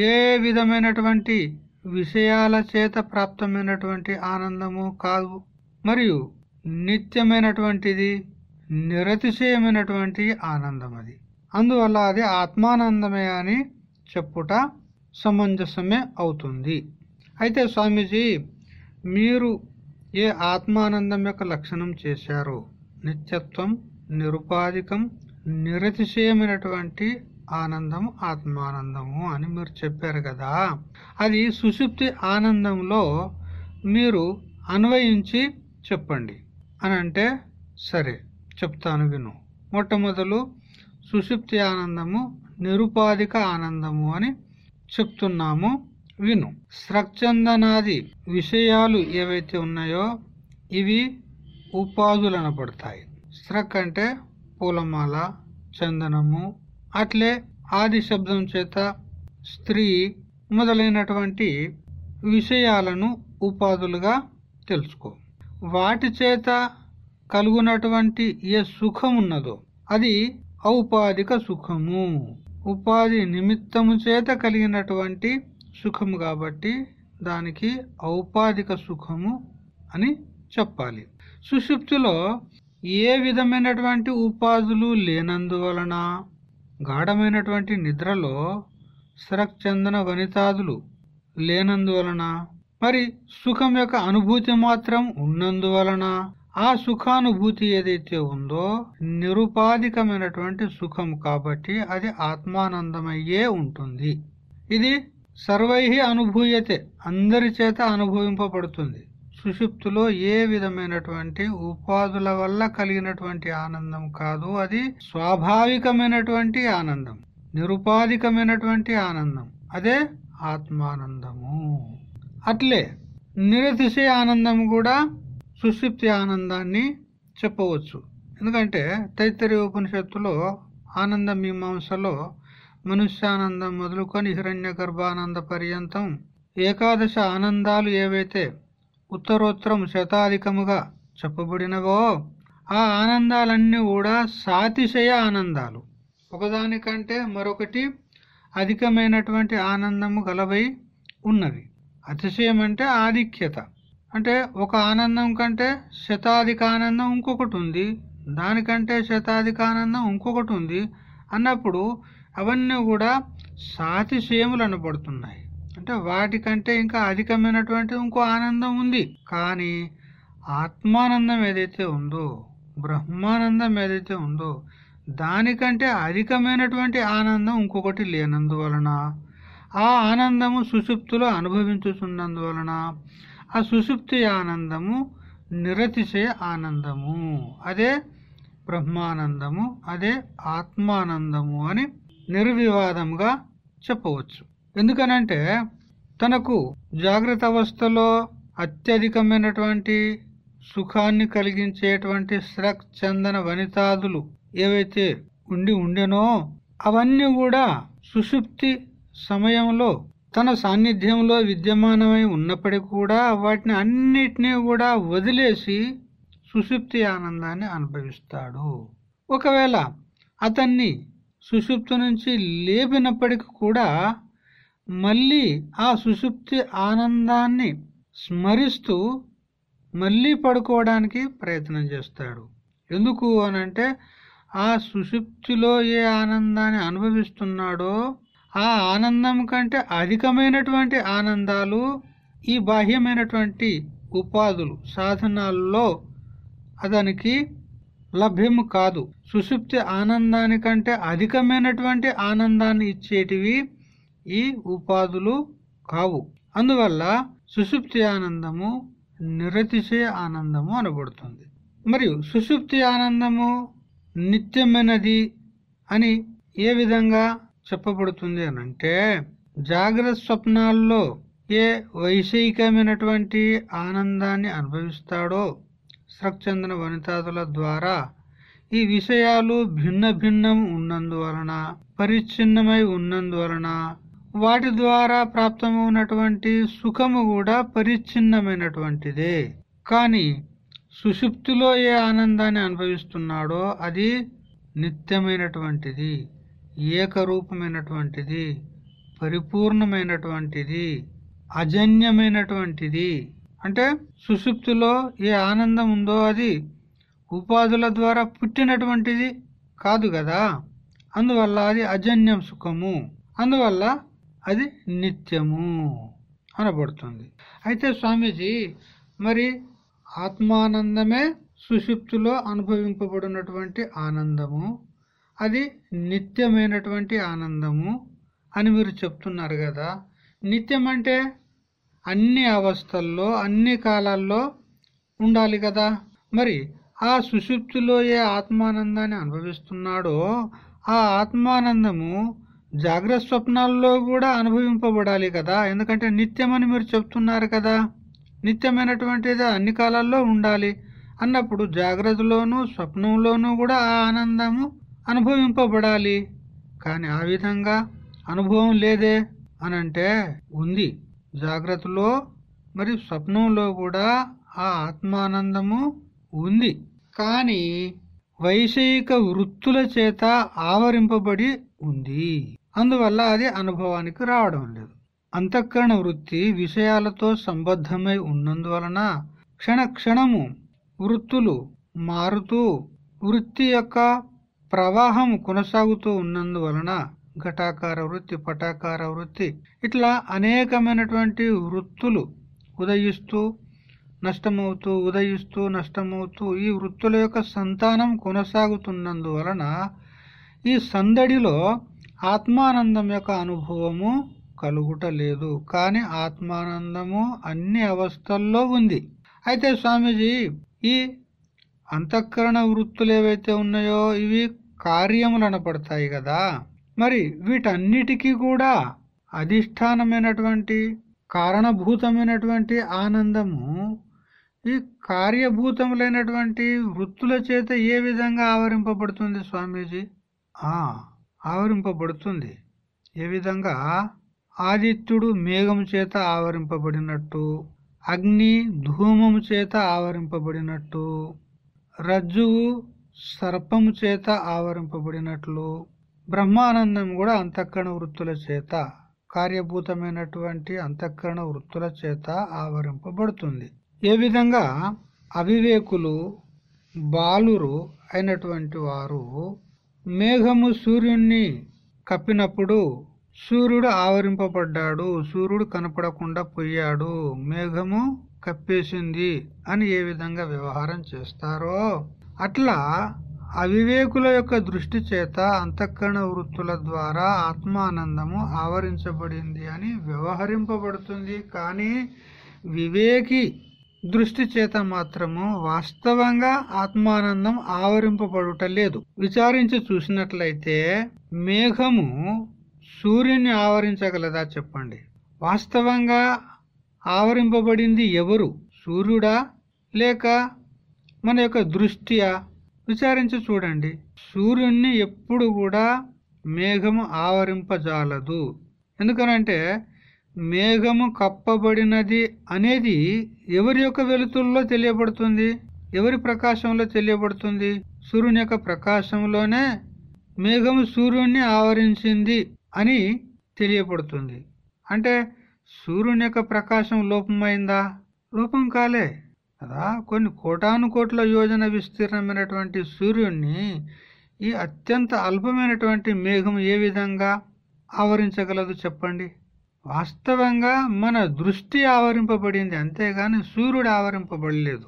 ఏ విధమైనటువంటి విషయాల చేత ప్రాప్తమైనటువంటి ఆనందము కాదు మరియు నిత్యమైనటువంటిది నిరతిశయమైనటువంటి ఆనందం అది. అందువల్ల అది ఆత్మానందమే అని చెప్పుట సమంజసమే అవుతుంది. అయితే స్వామీజీ మీరు ఏ ఆత్మానందం యొక్క లక్షణం చేశారు నిత్యత్వం నిరుపాధికం నిరతిశయమైనటువంటి ఆనందం ఆత్మానందము అని మీరు చెప్పారు కదా. అది సుషుప్తి ఆనందంలో మీరు అన్వయించి చెప్పండి అని అంటే సరే చెప్తాను విను. మొట్టమొదలు సుషుప్తి ఆనందము నిరుపాధిక ఆనందము అని చెప్తున్నాము. విను. స్రక్చందనాది విషయాలు ఏవైతే ఉన్నాయో ఇవి ఉపాధులు అనబడతాయి స్రక్ అంటే పూలమాల చందనము అట్లే ఆది శబ్దం చేత స్త్రీ మొదలైనటువంటి విషయాలను ఉపాధులుగా తెలుసుకో. వాటి చేత కలుగునటువంటి ఏ సుఖం ఉన్నదో అది ఔపాధిక సుఖము. ఉపాధి నిమిత్తము చేత కలిగినటువంటి సుఖము కాబట్టి దానికి ఔపాధిక సుఖము అని చెప్పాలి. సుషుప్తిలో ఏ విధమైనటువంటి ఉపాధులు లేనందువలన గాఢమైనటువంటి నిద్రలో స్రక్చందన వనితాదులు లేనందువలన మరి సుఖం యొక్క అనుభూతి మాత్రం ఉన్నందువలన ఆ సుఖానుభూతి ఏదైతే ఉందో నిరుపాధికమైనటువంటి సుఖం కాబట్టి అది ఆత్మానందమయ్యే ఉంటుంది. ఇది సర్వై అనుభూయతే అందరి చేత అనుభవింపబడుతుంది. సుషుప్తిలో ఏ విధమైనటువంటి ఉపాధుల వల్ల కలిగినటువంటి ఆనందం కాదు అది స్వాభావికమైనటువంటి ఆనందం నిరుపాధికమైనటువంటి ఆనందం అదే ఆత్మానందము. అట్లే నిరతిశయ ఆనందం కూడా సుషుప్తి ఆనందాన్ని చెప్పవచ్చు. ఎందుకంటే తైత్తరీయ ఉపనిషత్తులో ఆనంద మీమాంసలో మనుష్యానందం మొదలుకొని హిరణ్య గర్భానంద పర్యంతం ఏకాదశ ఆనందాలు ఏవైతే ఉత్తరోత్తరం శతాధికముగా చెప్పబడినవో ఆ ఆనందాలన్నీ కూడా సాతిశయ ఆనందాలు. ఒకదానికంటే మరొకటి అధికమైనటువంటి ఆనందము గలవై ఉన్నవి. అతిశయం అంటే ఆధిక్యత. అంటే ఒక ఆనందం కంటే శతాధిక ఆనందం ఇంకొకటి ఉంది. దానికంటే శతాధిక ఆనందం ఇంకొకటి ఉంది. అన్నప్పుడు అవన్నీ కూడా సాతిశయములు అనబడుతున్నాయి. అంటే వాటికంటే ఇంకా అధికమైనటువంటి ఇంకో ఆనందం ఉంది. కానీ ఆత్మానందం ఏదైతే ఉందో బ్రహ్మానందం ఏదైతే ఉందో దానికంటే అధికమైనటువంటి ఆనందం ఇంకొకటి లేనందువలన ఆ ఆనందము సుషుప్తిలో అనుభవించుతున్నందువలన ఆ సుషుప్తి ఆనందము నిరతిశయ ఆనందము. అదే బ్రహ్మానందము అదే ఆత్మానందము అని నిర్వివాదంగా చెప్పవచ్చు. ఎందుకనంటే తనకు జాగ్రత్త అవస్థలో అత్యధికమైనటువంటి సుఖాన్ని కలిగించేటువంటి స్రక్ చందన వనితాదులు ఏవైతే ఉండి ఉండెనో అవన్నీ కూడా సుషుప్తి సమయంలో తన సాన్నిధ్యంలో విద్యమానమై ఉన్నప్పటికీ కూడా వాటిని అన్నిటినీ కూడా వదిలేసి సుషుప్తి ఆనందాన్ని అనుభవిస్తాడు. ఒకవేళ అతన్ని సుషుప్తి నుంచి లేపినప్పటికీ కూడా మళ్ళీ ఆ సుషుప్తి ఆనందాన్ని స్మరిస్తూ మళ్ళీ పడుకోవడానికి ప్రయత్నం చేస్తాడు. ఎందుకు అనంటే ఆ సుషుప్తిలో ఏ ఆనందాన్ని అనుభవిస్తున్నాడో ఆ ఆనందం కంటే అధికమైనటువంటి ఆనందాలు ఈ బాహ్యమైనటువంటి ఉపాధులు సాధనాల్లో అతనికి లభ్యము కాదు. సుషుప్తి ఆనందానికంటే అధికమైనటువంటి ఆనందాన్ని ఇచ్చేటివి ఈ ఉపాధులు కావు. అందువల్ల సుషుప్తి ఆనందము నిరతిశయ ఆనందము అనబడుతుంది. మరియు సుషుప్తి ఆనందము నిత్యమైనది అని ఏ విధంగా చెప్పబడుతుంది అనంటే జాగ్రత్త స్వప్నాల్లో ఏ వైషయికమైనటువంటి ఆనందాన్ని అనుభవిస్తాడో స్రక్చందన వనితాదుల ద్వారా ఈ విషయాలు భిన్న భిన్నం ఉన్నందువలన పరిచ్ఛిన్నమై ఉన్నందువలన వాటి ద్వారా ప్రాప్తమైనటువంటి సుఖము కూడా పరిచ్ఛిన్నమైనటువంటిదే. కానీ సుషుప్తిలో ఏ ఆనందాన్ని అనుభవిస్తున్నాడో అది నిత్యమైనటువంటిది ఏకరూపమైనటువంటిది పరిపూర్ణమైనటువంటిది అజన్యమైనటువంటిది. అంటే సుషుప్తిలో ఏ ఆనందం ఉందో అది ఉపాధుల ద్వారా పుట్టినటువంటిది కాదు కదా. అందువల్ల అది అజన్యం సుఖము. అందువల్ల అది నిత్యము అనబడుతుంది. అయితే స్వామీజీ మరి ఆత్మానందమే సుషుప్తిలో అనుభవింపబడినటువంటి ఆనందము. అది నిత్యమైనటువంటి ఆనందము అని మీరు చెప్తున్నారు కదా. నిత్యం అంటే అన్ని అవస్థల్లో అన్ని కాలాల్లో ఉండాలి కదా? మరి ఆ సుషుప్తిలో ఏ ఆత్మానందాన్ని అనుభవిస్తున్నాడో ఆ ఆత్మానందము జాగ్రత్త స్వప్నాల్లో కూడా అనుభవింపబడాలి కదా? ఎందుకంటే నిత్యమని మీరు చెప్తున్నారు కదా. నిత్యమైనటువంటిది అన్ని కాలాల్లో ఉండాలి. అన్నప్పుడు జాగ్రత్తలోనూ స్వప్నంలోనూ కూడా ఆ ఆనందము అనుభవింపబడాలి. కానీ ఆ విధంగా అనుభవం లేదే అనంటే ఉంది. జాగ్రత్తలో మరి స్వప్నంలో కూడా ఆ ఆత్మానందము ఉంది. కానీ వైషయిక వృత్తుల చేత ఆవరింపబడి ఉంది. అందువల్ల అది అనుభవానికి రావడం లేదు. అంతఃకరణ వృత్తి విషయాలతో సంబద్ధమై ఉన్నందువలన క్షణ క్షణము వృత్తులు మారుతూ వృత్తి యొక్క ప్రవాహం కొనసాగుతూ ఉన్నందువలన ఘటాకార వృత్తి పటాకార వృత్తి ఇట్లా అనేకమైనటువంటి వృత్తులు ఉదయిస్తూ నష్టమవుతూ ఉదయిస్తూ నష్టమవుతూ ఈ వృత్తుల యొక్క సంతానం కొనసాగుతున్నందువలన ఈ సందడిలో ఆత్మానందం యొక్క అనుభవము కలుగుట లేదు. కానీ ఆత్మానందము అన్ని అవస్థల్లో ఉంది. అయితే స్వామీజీ ఈ అంతఃకరణ వృత్తులు ఏవైతే ఉన్నాయో ఇవి కార్యములు అనపడతాయి కదా. మరి వీటన్నిటికీ కూడా అధిష్టానమైనటువంటి కారణభూతమైనటువంటి ఆనందము ఈ కార్యభూతములైనటువంటి వృత్తుల చేత ఏ విధంగా ఆవరింపబడుతుంది స్వామీజీ? ఆవరింపబడుతుంది. ఏ విధంగా? ఆదిత్యుడు మేఘం చేత ఆవరింపబడినట్టు అగ్ని ధూమము చేత ఆవరింపబడినట్టు రజ్జువు సర్పము చేత ఆవరింపబడినట్లు బ్రహ్మానందం కూడా అంతఃకరణ వృత్తుల చేత కార్యభూతమైనటువంటి అంతఃకరణ వృత్తుల చేత ఆవరింపబడుతుంది. ఏ విధంగా? అవివేకులు బాలురు అయినటువంటి వారు మేఘము సూర్యుణ్ణి కప్పినప్పుడు సూర్యుడు ఆవరింపబడ్డాడు సూర్యుడు కనపడకుండా పోయాడు మేఘము కప్పేసింది అని ఏ విధంగా వ్యవహారం చేస్తారో? అట్లా అవివేకుల యొక్క దృష్టి చేత అంతఃకరణ వృత్తుల ద్వారా ఆత్మానందము ఆవరించబడింది అని వ్యవహరింపబడుతుంది. కానీ వివేకి దృష్టి చేత మాత్రము వాస్తవంగా ఆత్మానందం ఆవరింపబడుట లేదు విచారించి చూసినట్లయితే మేఘము సూర్యుని ఆవరించగలదా చెప్పండి. వాస్తవంగా ఆవరింపబడింది ఎవరు? సూర్యుడా లేక మన యొక్క దృష్ట్యా? విచారించి చూడండి. సూర్యుణ్ణి ఎప్పుడు కూడా మేఘము ఆవరింపజాలదు. ఎందుకనంటే మేఘము కప్పబడినది అనేది ఎవరి యొక్క వెలుతుల్లో తెలియబడుతుంది? ఎవరి ప్రకాశంలో తెలియబడుతుంది? సూర్యుని యొక్క ప్రకాశంలోనే మేఘము సూర్యుణ్ణి ఆవరించింది అని తెలియబడుతుంది. అంటే సూర్యుని యొక్క ప్రకాశం లోపమైందా? లోపం కాలే. కదా? కొన్ని కోటాను కోట్ల యోజన విస్తీర్ణమైనటువంటి సూర్యుణ్ణి ఈ అత్యంత అల్పమైనటువంటి మేఘం ఏ విధంగా ఆవరించగలదు చెప్పండి? వాస్తవంగా మన దృష్టి ఆవరింపబడింది అంతేగాని సూర్యుడు ఆవరింపబడలేదు.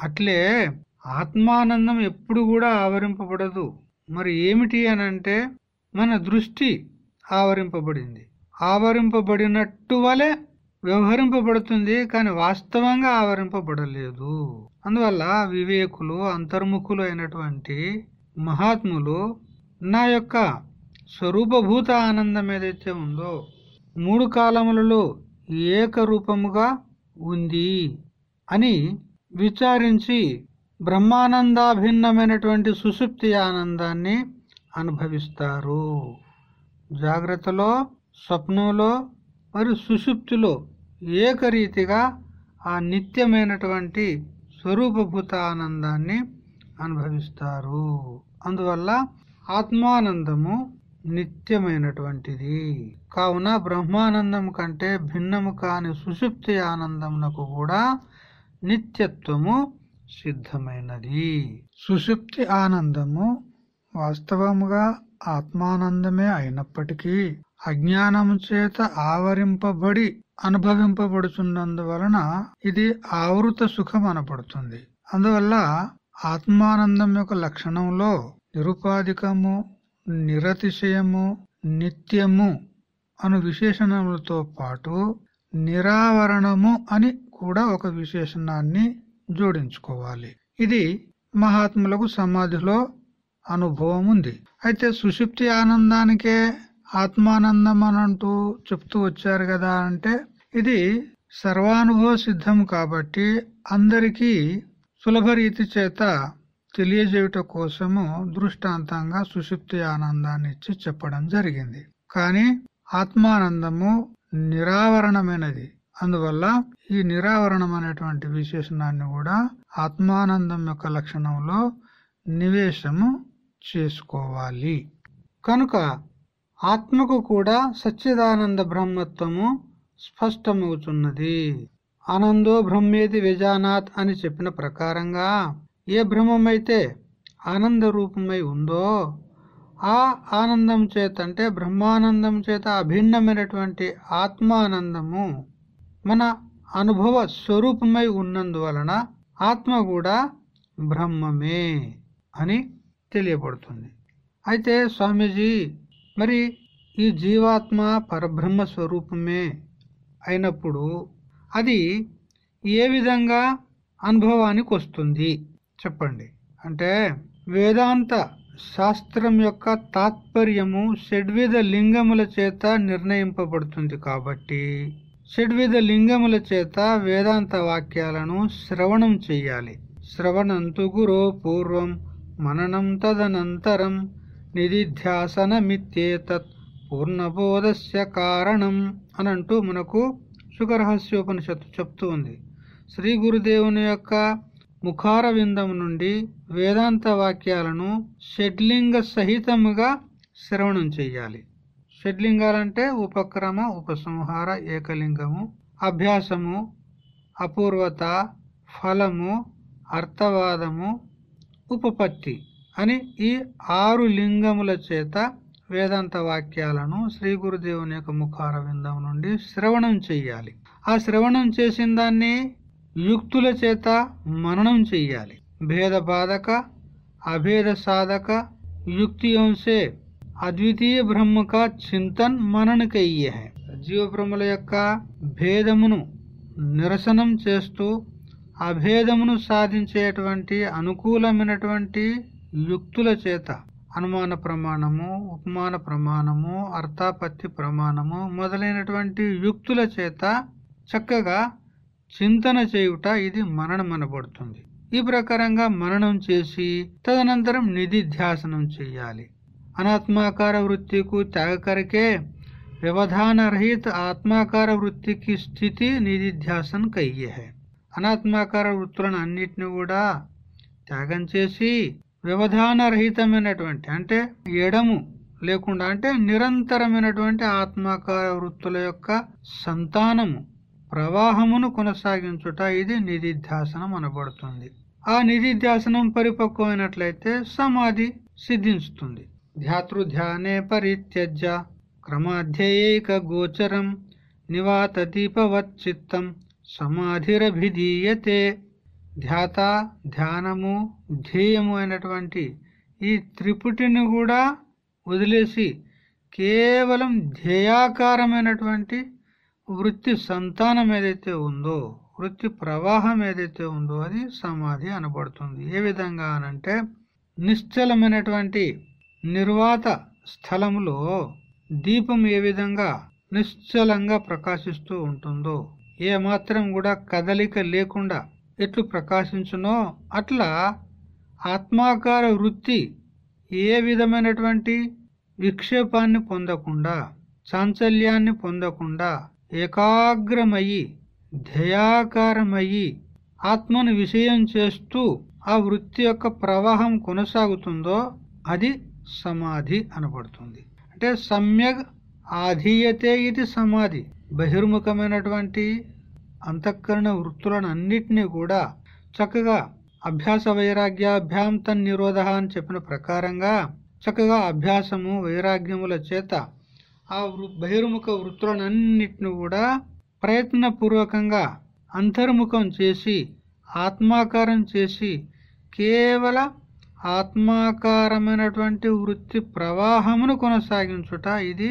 అట్లే ఆత్మానందం ఎప్పుడు కూడా ఆవరింపబడదు. మరి ఏమిటి అని అంటే మన దృష్టి ఆవరింపబడింది. ఆవరింపబడినట్టు వలె వ్యవహరింపబడుతుంది కానీ వాస్తవంగా ఆవరింపబడలేదు. అందువల్ల వివేకులు అంతర్ముఖులు అయినటువంటి మహాత్ములు నా యొక్క స్వరూపభూత ఆనందం ఏదైతే ఉందో మూడు కాలములలో ఏకరూపముగా ఉంది అని విచారించి బ్రహ్మానందాభిన్నమైనటువంటి సుషుప్తి ఆనందాన్ని అనుభవిస్తారు. జాగ్రత్తలో స్వప్నంలో మరియు సుషుప్తిలో ఏకరీతిగా ఆ నిత్యమైనటువంటి స్వరూపభూత ఆనందాన్ని అనుభవిస్తారు. అందువల్ల ఆత్మానందము నిత్యమైనటువంటిది. కావున బ్రహ్మానందం కంటే భిన్నము కాని సుషుప్తి ఆనందమునకు కూడా నిత్యత్వము సిద్ధమైనది. సుషుప్తి ఆనందము వాస్తవముగా ఆత్మానందమే అయినప్పటికీ అజ్ఞానము చేత ఆవరింపబడి అనుభవింపబడుతున్నందువలన ఇది ఆవృత సుఖం అనపడుతుంది అందువల్ల ఆత్మానందం యొక్క లక్షణంలో నిరుపాధికము నిరతిశయము నిత్యము అను విశేషణములతో పాటు నిరావరణము అని కూడా ఒక విశేషణాన్ని జోడించుకోవాలి. ఇది మహాత్ములకు సమాధిలో అనుభవం ఉంది. అయితే సుషుప్తి ఆనందానికే ఆత్మానందం అని అంటూ చెప్తూ వచ్చారు కదా అంటే ఇది సర్వానుభవ సిద్ధం కాబట్టి అందరికీ సులభ రీతి చేత తెలియజేయుట కోసము దృష్టాంతంగా సుషుప్తి ఆనందాన్ని ఇచ్చి చెప్పడం జరిగింది. కానీ ఆత్మానందము నిరావరణమైనది. అందువల్ల ఈ నిరావరణం అనేటువంటి విశేషణాన్ని కూడా ఆత్మానందం యొక్క లక్షణంలో నివేశము చేసుకోవాలి. కనుక ఆత్మకు కూడా సచ్చిదానంద బ్రహ్మత్వము స్పష్టమవుతున్నది ఆనందో బ్రహ్మేది విజానాథ్ అని చెప్పిన ప్రకారంగా ఏ బ్రహ్మమైతే ఆనంద రూపమై ఉందో ఆ ఆనందం చేత అంటే బ్రహ్మానందం చేత అభిన్నమైనటువంటి ఆత్మానందము మన అనుభవ స్వరూపమై ఉన్నందువలన ఆత్మ కూడా బ్రహ్మమే అని తెలియబడుతుంది. అయితే స్వామీజీ మరి ఈ జీవాత్మ పరబ్రహ్మ స్వరూపమే అయినప్పుడు అది ఏ విధంగా అనుభవానికి వస్తుంది? చెప్పండి. అంటే వేదాంత శాస్త్రం యొక్క తాత్పర్యము షడ్విధ లింగముల చేత నిర్ణయింపబడుతుంది కాబట్టి షడ్విధ లింగముల చేత వేదాంత వాక్యాలను శ్రవణం చెయ్యాలి శ్రవణంతు గురో పూర్వం మననం తదనంతరం నిధిధ్యాసనమిత్యేతత్ పూర్ణబోధస్య కారణం అనంటూ మనకు సుఖరహస్యోపనిషత్తు చెప్తూ ఉంది. శ్రీ గురుదేవుని యొక్క ముఖార విందం నుండి వేదాంత వాక్యాలను షడ్లింగ సహితముగా శ్రవణం చెయ్యాలి. షడ్లింగాలంటే ఉపక్రమ ఉపసంహార ఏకలింగము అభ్యాసము అపూర్వత ఫలము అర్థవాదము ఉపపత్తి అని ఈ ఆరు లింగముల చేత వేదాంత వాక్యాలను శ్రీ గురుదేవుని యొక్క ముఖార విందం నుండి శ్రవణం చెయ్యాలి. ఆ శ్రవణం చేసిన దాన్ని యుక్తుల చేత మననం చెయ్యాలి. భేద బాధక అభేద సాధక యుక్తి అంశే అద్వితీయ బ్రహ్మక చింతన్ మననకయ్యే జీవ బ్రహ్మల యొక్క భేదమును నిరసనం చేస్తూ అభేదమును సాధించేటువంటి అనుకూలమైనటువంటి యుక్తుల చేత అనుమాన ప్రమాణము ఉపమాన ప్రమాణము అర్థాపత్తి ప్రమాణము మొదలైనటువంటి యుక్తుల చేత చక్కగా చింతన చేయుట ఇది మననం అనబడుతుంది. ఈ ప్రకారంగా మననం చేసి తదనంతరం నిధి ధ్యాసనం అనాత్మాకార వృత్తికు త్యాగకరకే వ్యవధాన రహిత ఆత్మాకార వృత్తికి స్థితి నిధిధ్యాసన్ కయ్యే హై అనాత్మాకార వృత్తులను అన్నిటిని కూడా త్యాగం చేసి వ్యవధాన రహితమైనటువంటి అంటే ఎడము లేకుండా అంటే నిరంతరమైనటువంటి ఆత్మాకార వృత్తుల యొక్క సంతానము ప్రవాహమును కొనసాగించుట ఇది నిధిధ్యాసనం అనబడుతుంది. ఆ నిధిధ్యాసనం పరిపక్వమైనట్లయితే సమాధి సిద్ధించుతుంది. ధ్యాతృధ్యానే పరిత్యజ్య క్రమాధ్యయేక గోచరం నివాత దీపవచ్చిత్తం సమాధిరభిధీయతే. ధ్యాత ధ్యానము ధ్యేయము అయినటువంటి ఈ త్రిపుటిని కూడా వదిలేసి కేవలం ధ్యేయాకారమైనటువంటి వృత్తి సంతానం ఏదైతే ఉందో వృత్తి ప్రవాహం ఏదైతే ఉందో అది సమాధి అనబడుతుంది. ఏ విధంగా అనంటే నిశ్చలమైనటువంటి నిర్వాత స్థలములో దీపం ఏ విధంగా నిశ్చలంగా ప్రకాశిస్తూ ఉంటుందో ఏ మాత్రం కూడా కదలిక లేకుండా ఎట్లు ప్రకాశించునో అట్లా ఆత్మాకార వృత్తి ఏ విధమైనటువంటి విక్షేపాన్ని పొందకుండా చాంచల్యాన్ని పొందకుండా ఏకాగ్రమయ్యి ధ్యేయాకారమయ్యి ఆత్మను విషయం చేస్తూ ఆ వృత్తి యొక్క ప్రవాహం కొనసాగుతుందో అది సమాధి అనబడుతుంది. అంటే సమ్యగ్ ఆధీయతే ఇది సమాధి. బహిర్ముఖమైనటువంటి అంతఃకరణ వృత్తులను అన్నిటినీ కూడా చక్కగా అభ్యాస వైరాగ్యాభ్యాం తన్ నిరోధ అని చెప్పిన ప్రకారంగా చక్కగా అభ్యాసము వైరాగ్యముల చేత ఆ బహిర్ముఖ వృత్తులనన్నిటిని కూడా ప్రయత్నపూర్వకంగా అంతర్ముఖం చేసి ఆత్మాకారం చేసి కేవల ఆత్మాకారమైనటువంటి వృత్తి ప్రవాహమును కొనసాగించుట ఇది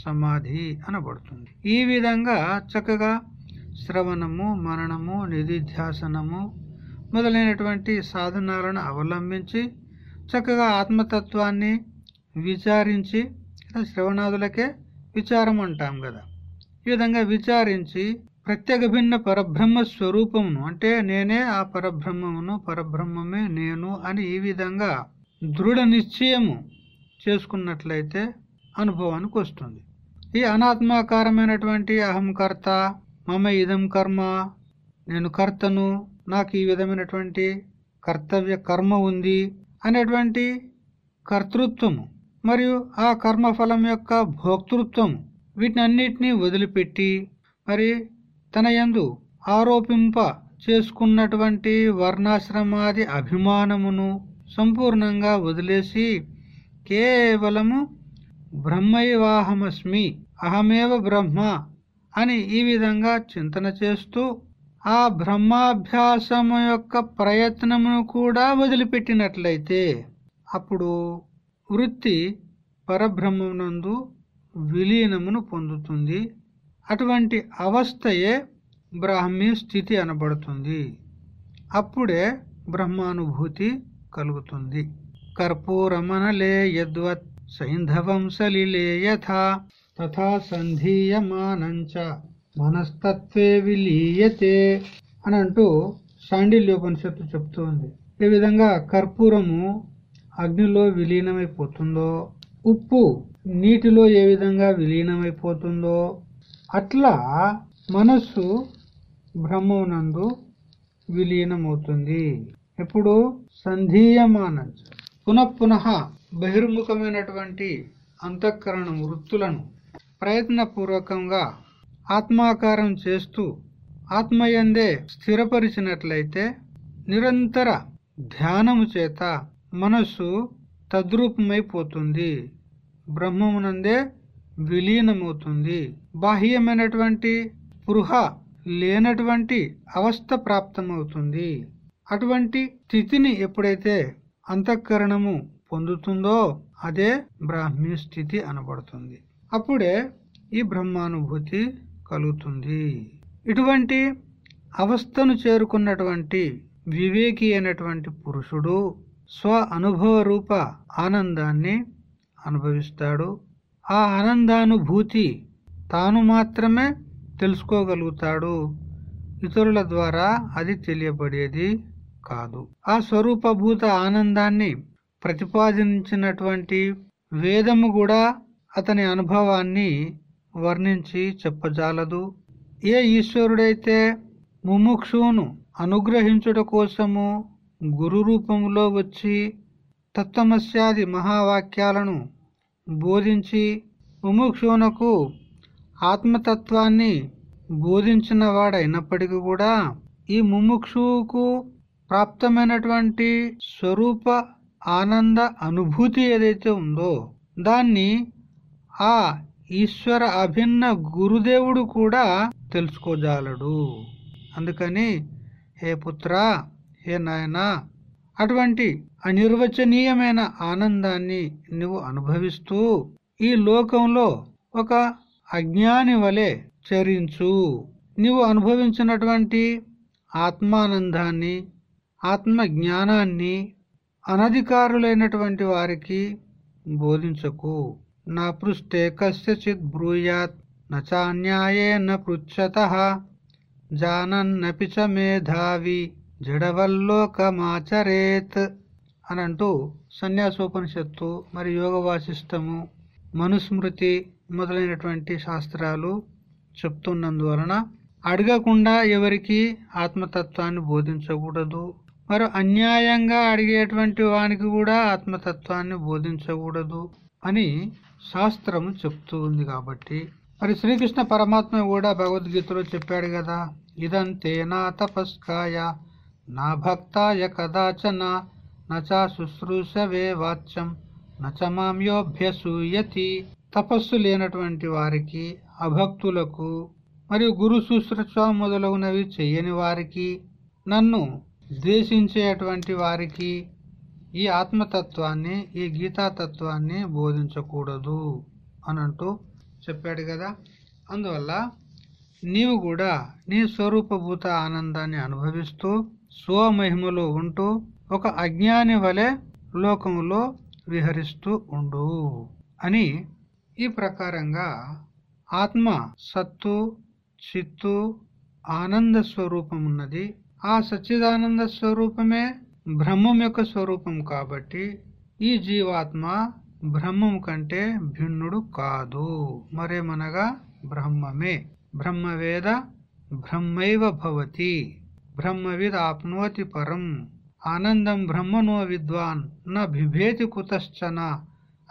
సమాధి అనబడుతుంది. ఈ విధంగా చక్కగా శ్రవణము మరణము నిధిధ్యాసనము మొదలైనటువంటి సాధనాలను అవలంబించి చక్కగా ఆత్మతత్వాన్ని విచారించి శ్రవణాదులకే విచారం అంటాం కదా. ఈ విధంగా విచారించి ప్రత్యేక భిన్న పరబ్రహ్మ స్వరూపమును అంటే నేనే ఆ పరబ్రహ్మమును పరబ్రహ్మమే నేను అని ఈ విధంగా దృఢ నిశ్చయము చేసుకున్నట్లయితే అనుభవానికి వస్తుంది. ఈ అనాత్మాకారమైనటువంటి అహంకర్త మమ ఇదం కర్మ నేను కర్తను నాకు ఈ విధమైనటువంటి కర్తవ్య కర్మ ఉంది అనేటువంటి కర్తృత్వము మరియు ఆ కర్మఫలం యొక్క భోక్తృత్వము వీటినన్నిటినీ వదిలిపెట్టి మరి తన యందు ఆరోపింప చేసుకున్నటువంటి వర్ణాశ్రమాది అభిమానమును సంపూర్ణంగా వదిలేసి కేవలము బ్రహ్మైవాహమస్మి అహమేవ బ్రహ్మ అని ఈ విధంగా చింతన చేస్తూ ఆ బ్రహ్మాభ్యాసము యొక్క ప్రయత్నమును కూడా వదిలిపెట్టినట్లయితే అప్పుడు వృత్తి పరబ్రహ్మమునందు విలీనమును పొందుతుంది. అటువంటి అవస్థయే బ్రాహ్మీ స్థితి అనబడుతుంది. అప్పుడే బ్రహ్మానుభూతి కలుగుతుంది. కర్పూరమనలే యద్వత్ సైంధవం సలిలే తథా సంధీయమానంచ మనస్తత్వే విలీయతే అని అంటూ సాండిల్యోపనిషత్తు చెప్తుంది. ఏ విధంగా కర్పూరము అగ్నిలో విలీనమైపోతుందో ఉప్పు నీటిలో ఏ విధంగా విలీనమైపోతుందో అట్లా మనస్సు బ్రహ్మనందు విలీనమవుతుంది. ఎప్పుడు? సంధీయమానంచ. పునఃపున బహిర్ముఖమైనటువంటి అంతఃకరణ వృత్తులను ప్రయత్నపూర్వకంగా ఆత్మాకారం చేస్తూ ఆత్మయందే స్థిరపరిచినట్లయితే నిరంతర ధ్యానము చేత మనస్సు తద్రూపమైపోతుంది. బ్రహ్మమునందే విలీనమవుతుంది. బాహ్యమైనటువంటి స్పృహ లేనటువంటి అవస్థ ప్రాప్తమవుతుంది. అటువంటి స్థితిని ఎప్పుడైతే అంతఃకరణము పొందుతుందో అదే బ్రాహ్మీ స్థితి అనబడుతుంది. అప్పుడే ఈ బ్రహ్మానుభూతి కలుగుతుంది. ఇటువంటి అవస్థను చేరుకున్నటువంటి వివేకి అయినటువంటి పురుషుడు స్వ అనుభవ రూప ఆనందాన్ని అనుభవిస్తాడు. ఆ ఆనందానుభూతి తాను మాత్రమే తెలుసుకోగలుగుతాడు. ఇతరుల ద్వారా అది తెలియబడేది కాదు. ఆ స్వరూపభూత ఆనందాన్ని ప్రతిపాదించినటువంటి వేదము కూడా అతని అనుభవాన్ని వర్ణించి చెప్పజాలదు. ఏ ఈశ్వరుడైతే ముముక్షువును అనుగ్రహించుట కోసము గురు రూపంలో వచ్చి తత్వమస్యాది మహావాక్యాలను బోధించి ముముక్షువునకు ఆత్మతత్వాన్ని బోధించిన వాడైనప్పటికీ కూడా ఈ ముముక్షువుకు ప్రాప్తమైనటువంటి స్వరూప ఆనంద అనుభూతి ఏదైతే ఉందో దాన్ని ఆ ఈశ్వర అభిన్న గురుదేవుడు కూడా తెలుసుకోజాలడు. అందుకని హే పుత్ర హే నాయన అటువంటి అనిర్వచనీయమైన ఆనందాన్ని నువ్వు అనుభవిస్తూ ఈ లోకంలో ఒక అజ్ఞాని వలె చరించు. నీవు అనుభవించినటువంటి ఆత్మానందాన్ని ఆత్మ జ్ఞానాన్ని అనధికారులైనటువంటి వారికి బోధించకు. నా పృష్ఠే కస్యచిత్ బ్రూయాత్ నాన్యాయేన పృచ్చత జానన్నపి చ మేధావి జడవల్లోకమాచరేత్ అనంటూ సన్యాసోపనిషత్తు మరి యోగ వాసిష్టము మనుస్మృతి మొదలైనటువంటి శాస్త్రాలు చెప్తున్నందువలన అడగకుండా ఎవరికి ఆత్మతత్వాన్ని బోధించకూడదు. మరి అన్యాయంగా అడిగేటువంటి వానికి కూడా ఆత్మతత్వాన్ని బోధించకూడదు అని శాస్త్రము చెప్తూ ఉంది కాబట్టి. మరి శ్రీకృష్ణ పరమాత్మ కూడా భగవద్గీతలో చెప్పాడు కదా ఇదంతే నా తపస్కాయ నా భక్తాయ కదాచన నచా శుశ్రూషవే వాచ్యం నచమామ్యోభ్యసూయతి తపస్సు లేనటువంటి వారికి అభక్తులకు మరియు గురు శుశ్రూష మొదలగునవి చెయ్యని వారికి నన్ను ద్వేషించేటువంటి వారికి ఈ ఆత్మతత్వాన్ని ఈ గీతాతత్వాన్ని బోధించకూడదు అనంటూ చెప్పాడు కదా. అందువల్ల నీవు కూడా నీ స్వరూపభూత ఆనందాన్ని అనుభవిస్తూ స్వమహిమలో ఉంటూ ఒక అజ్ఞాని వలె లోకములో విహరిస్తూ ఉండు అని ఈ ప్రకారంగా ఆత్మ సత్తు చిత్తు ఆనంద స్వరూపం ఉన్నది ఆ సచ్చిదానంద స్వరూపమే బ్రహ్మం యొక్క స్వరూపం కాబట్టి ఈ జీవాత్మ బ్రహ్మం కంటే భిన్నుడు కాదు. మరేమనగా? బ్రహ్మమే. బ్రహ్మవేద బ్రహ్మైవ భవతి. బ్రహ్మవిద్ ఆప్నోతి పరం. ఆనందం బ్రహ్మనో విద్వాన్ న బిభేతి కుతశ్చన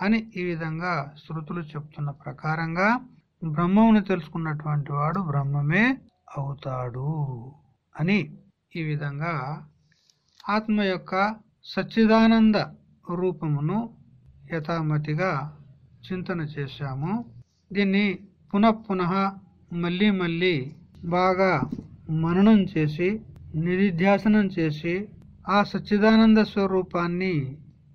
అని ఈ విధంగా శృతులు చెప్తున్న ప్రకారంగా బ్రహ్మమును తెలుసుకున్నటువంటి వాడు బ్రహ్మమే అవుతాడు అని ఈ విధంగా ఆత్మ యొక్క సచ్చిదానంద రూపమును యథామతిగా చింతన చేశాము. దీన్ని పునఃపునః మళ్ళీ మళ్ళీ బాగా మననం చేసి నిధిధ్యాసనం చేసి ఆ సచ్చిదానంద స్వరూపాన్ని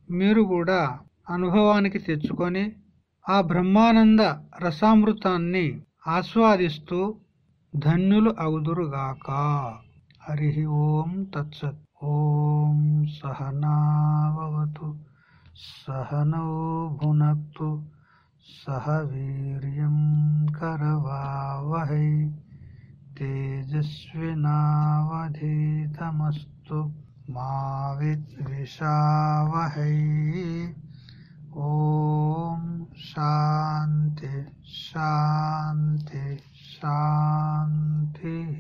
మీరు కూడా అనుభవానికి తెచ్చుకొని ఆ బ్రహ్మానంద రసామృతాన్ని ఆస్వాదిస్తూ ధన్యులు हरि ॐ तत्सत्। ॐ सहनावतु सहनो भुनक्तु, सह वीर करवावह, तेजस्वीनावधीतमस्तु मिषावह विद्विषावहै। शांति शांति शांति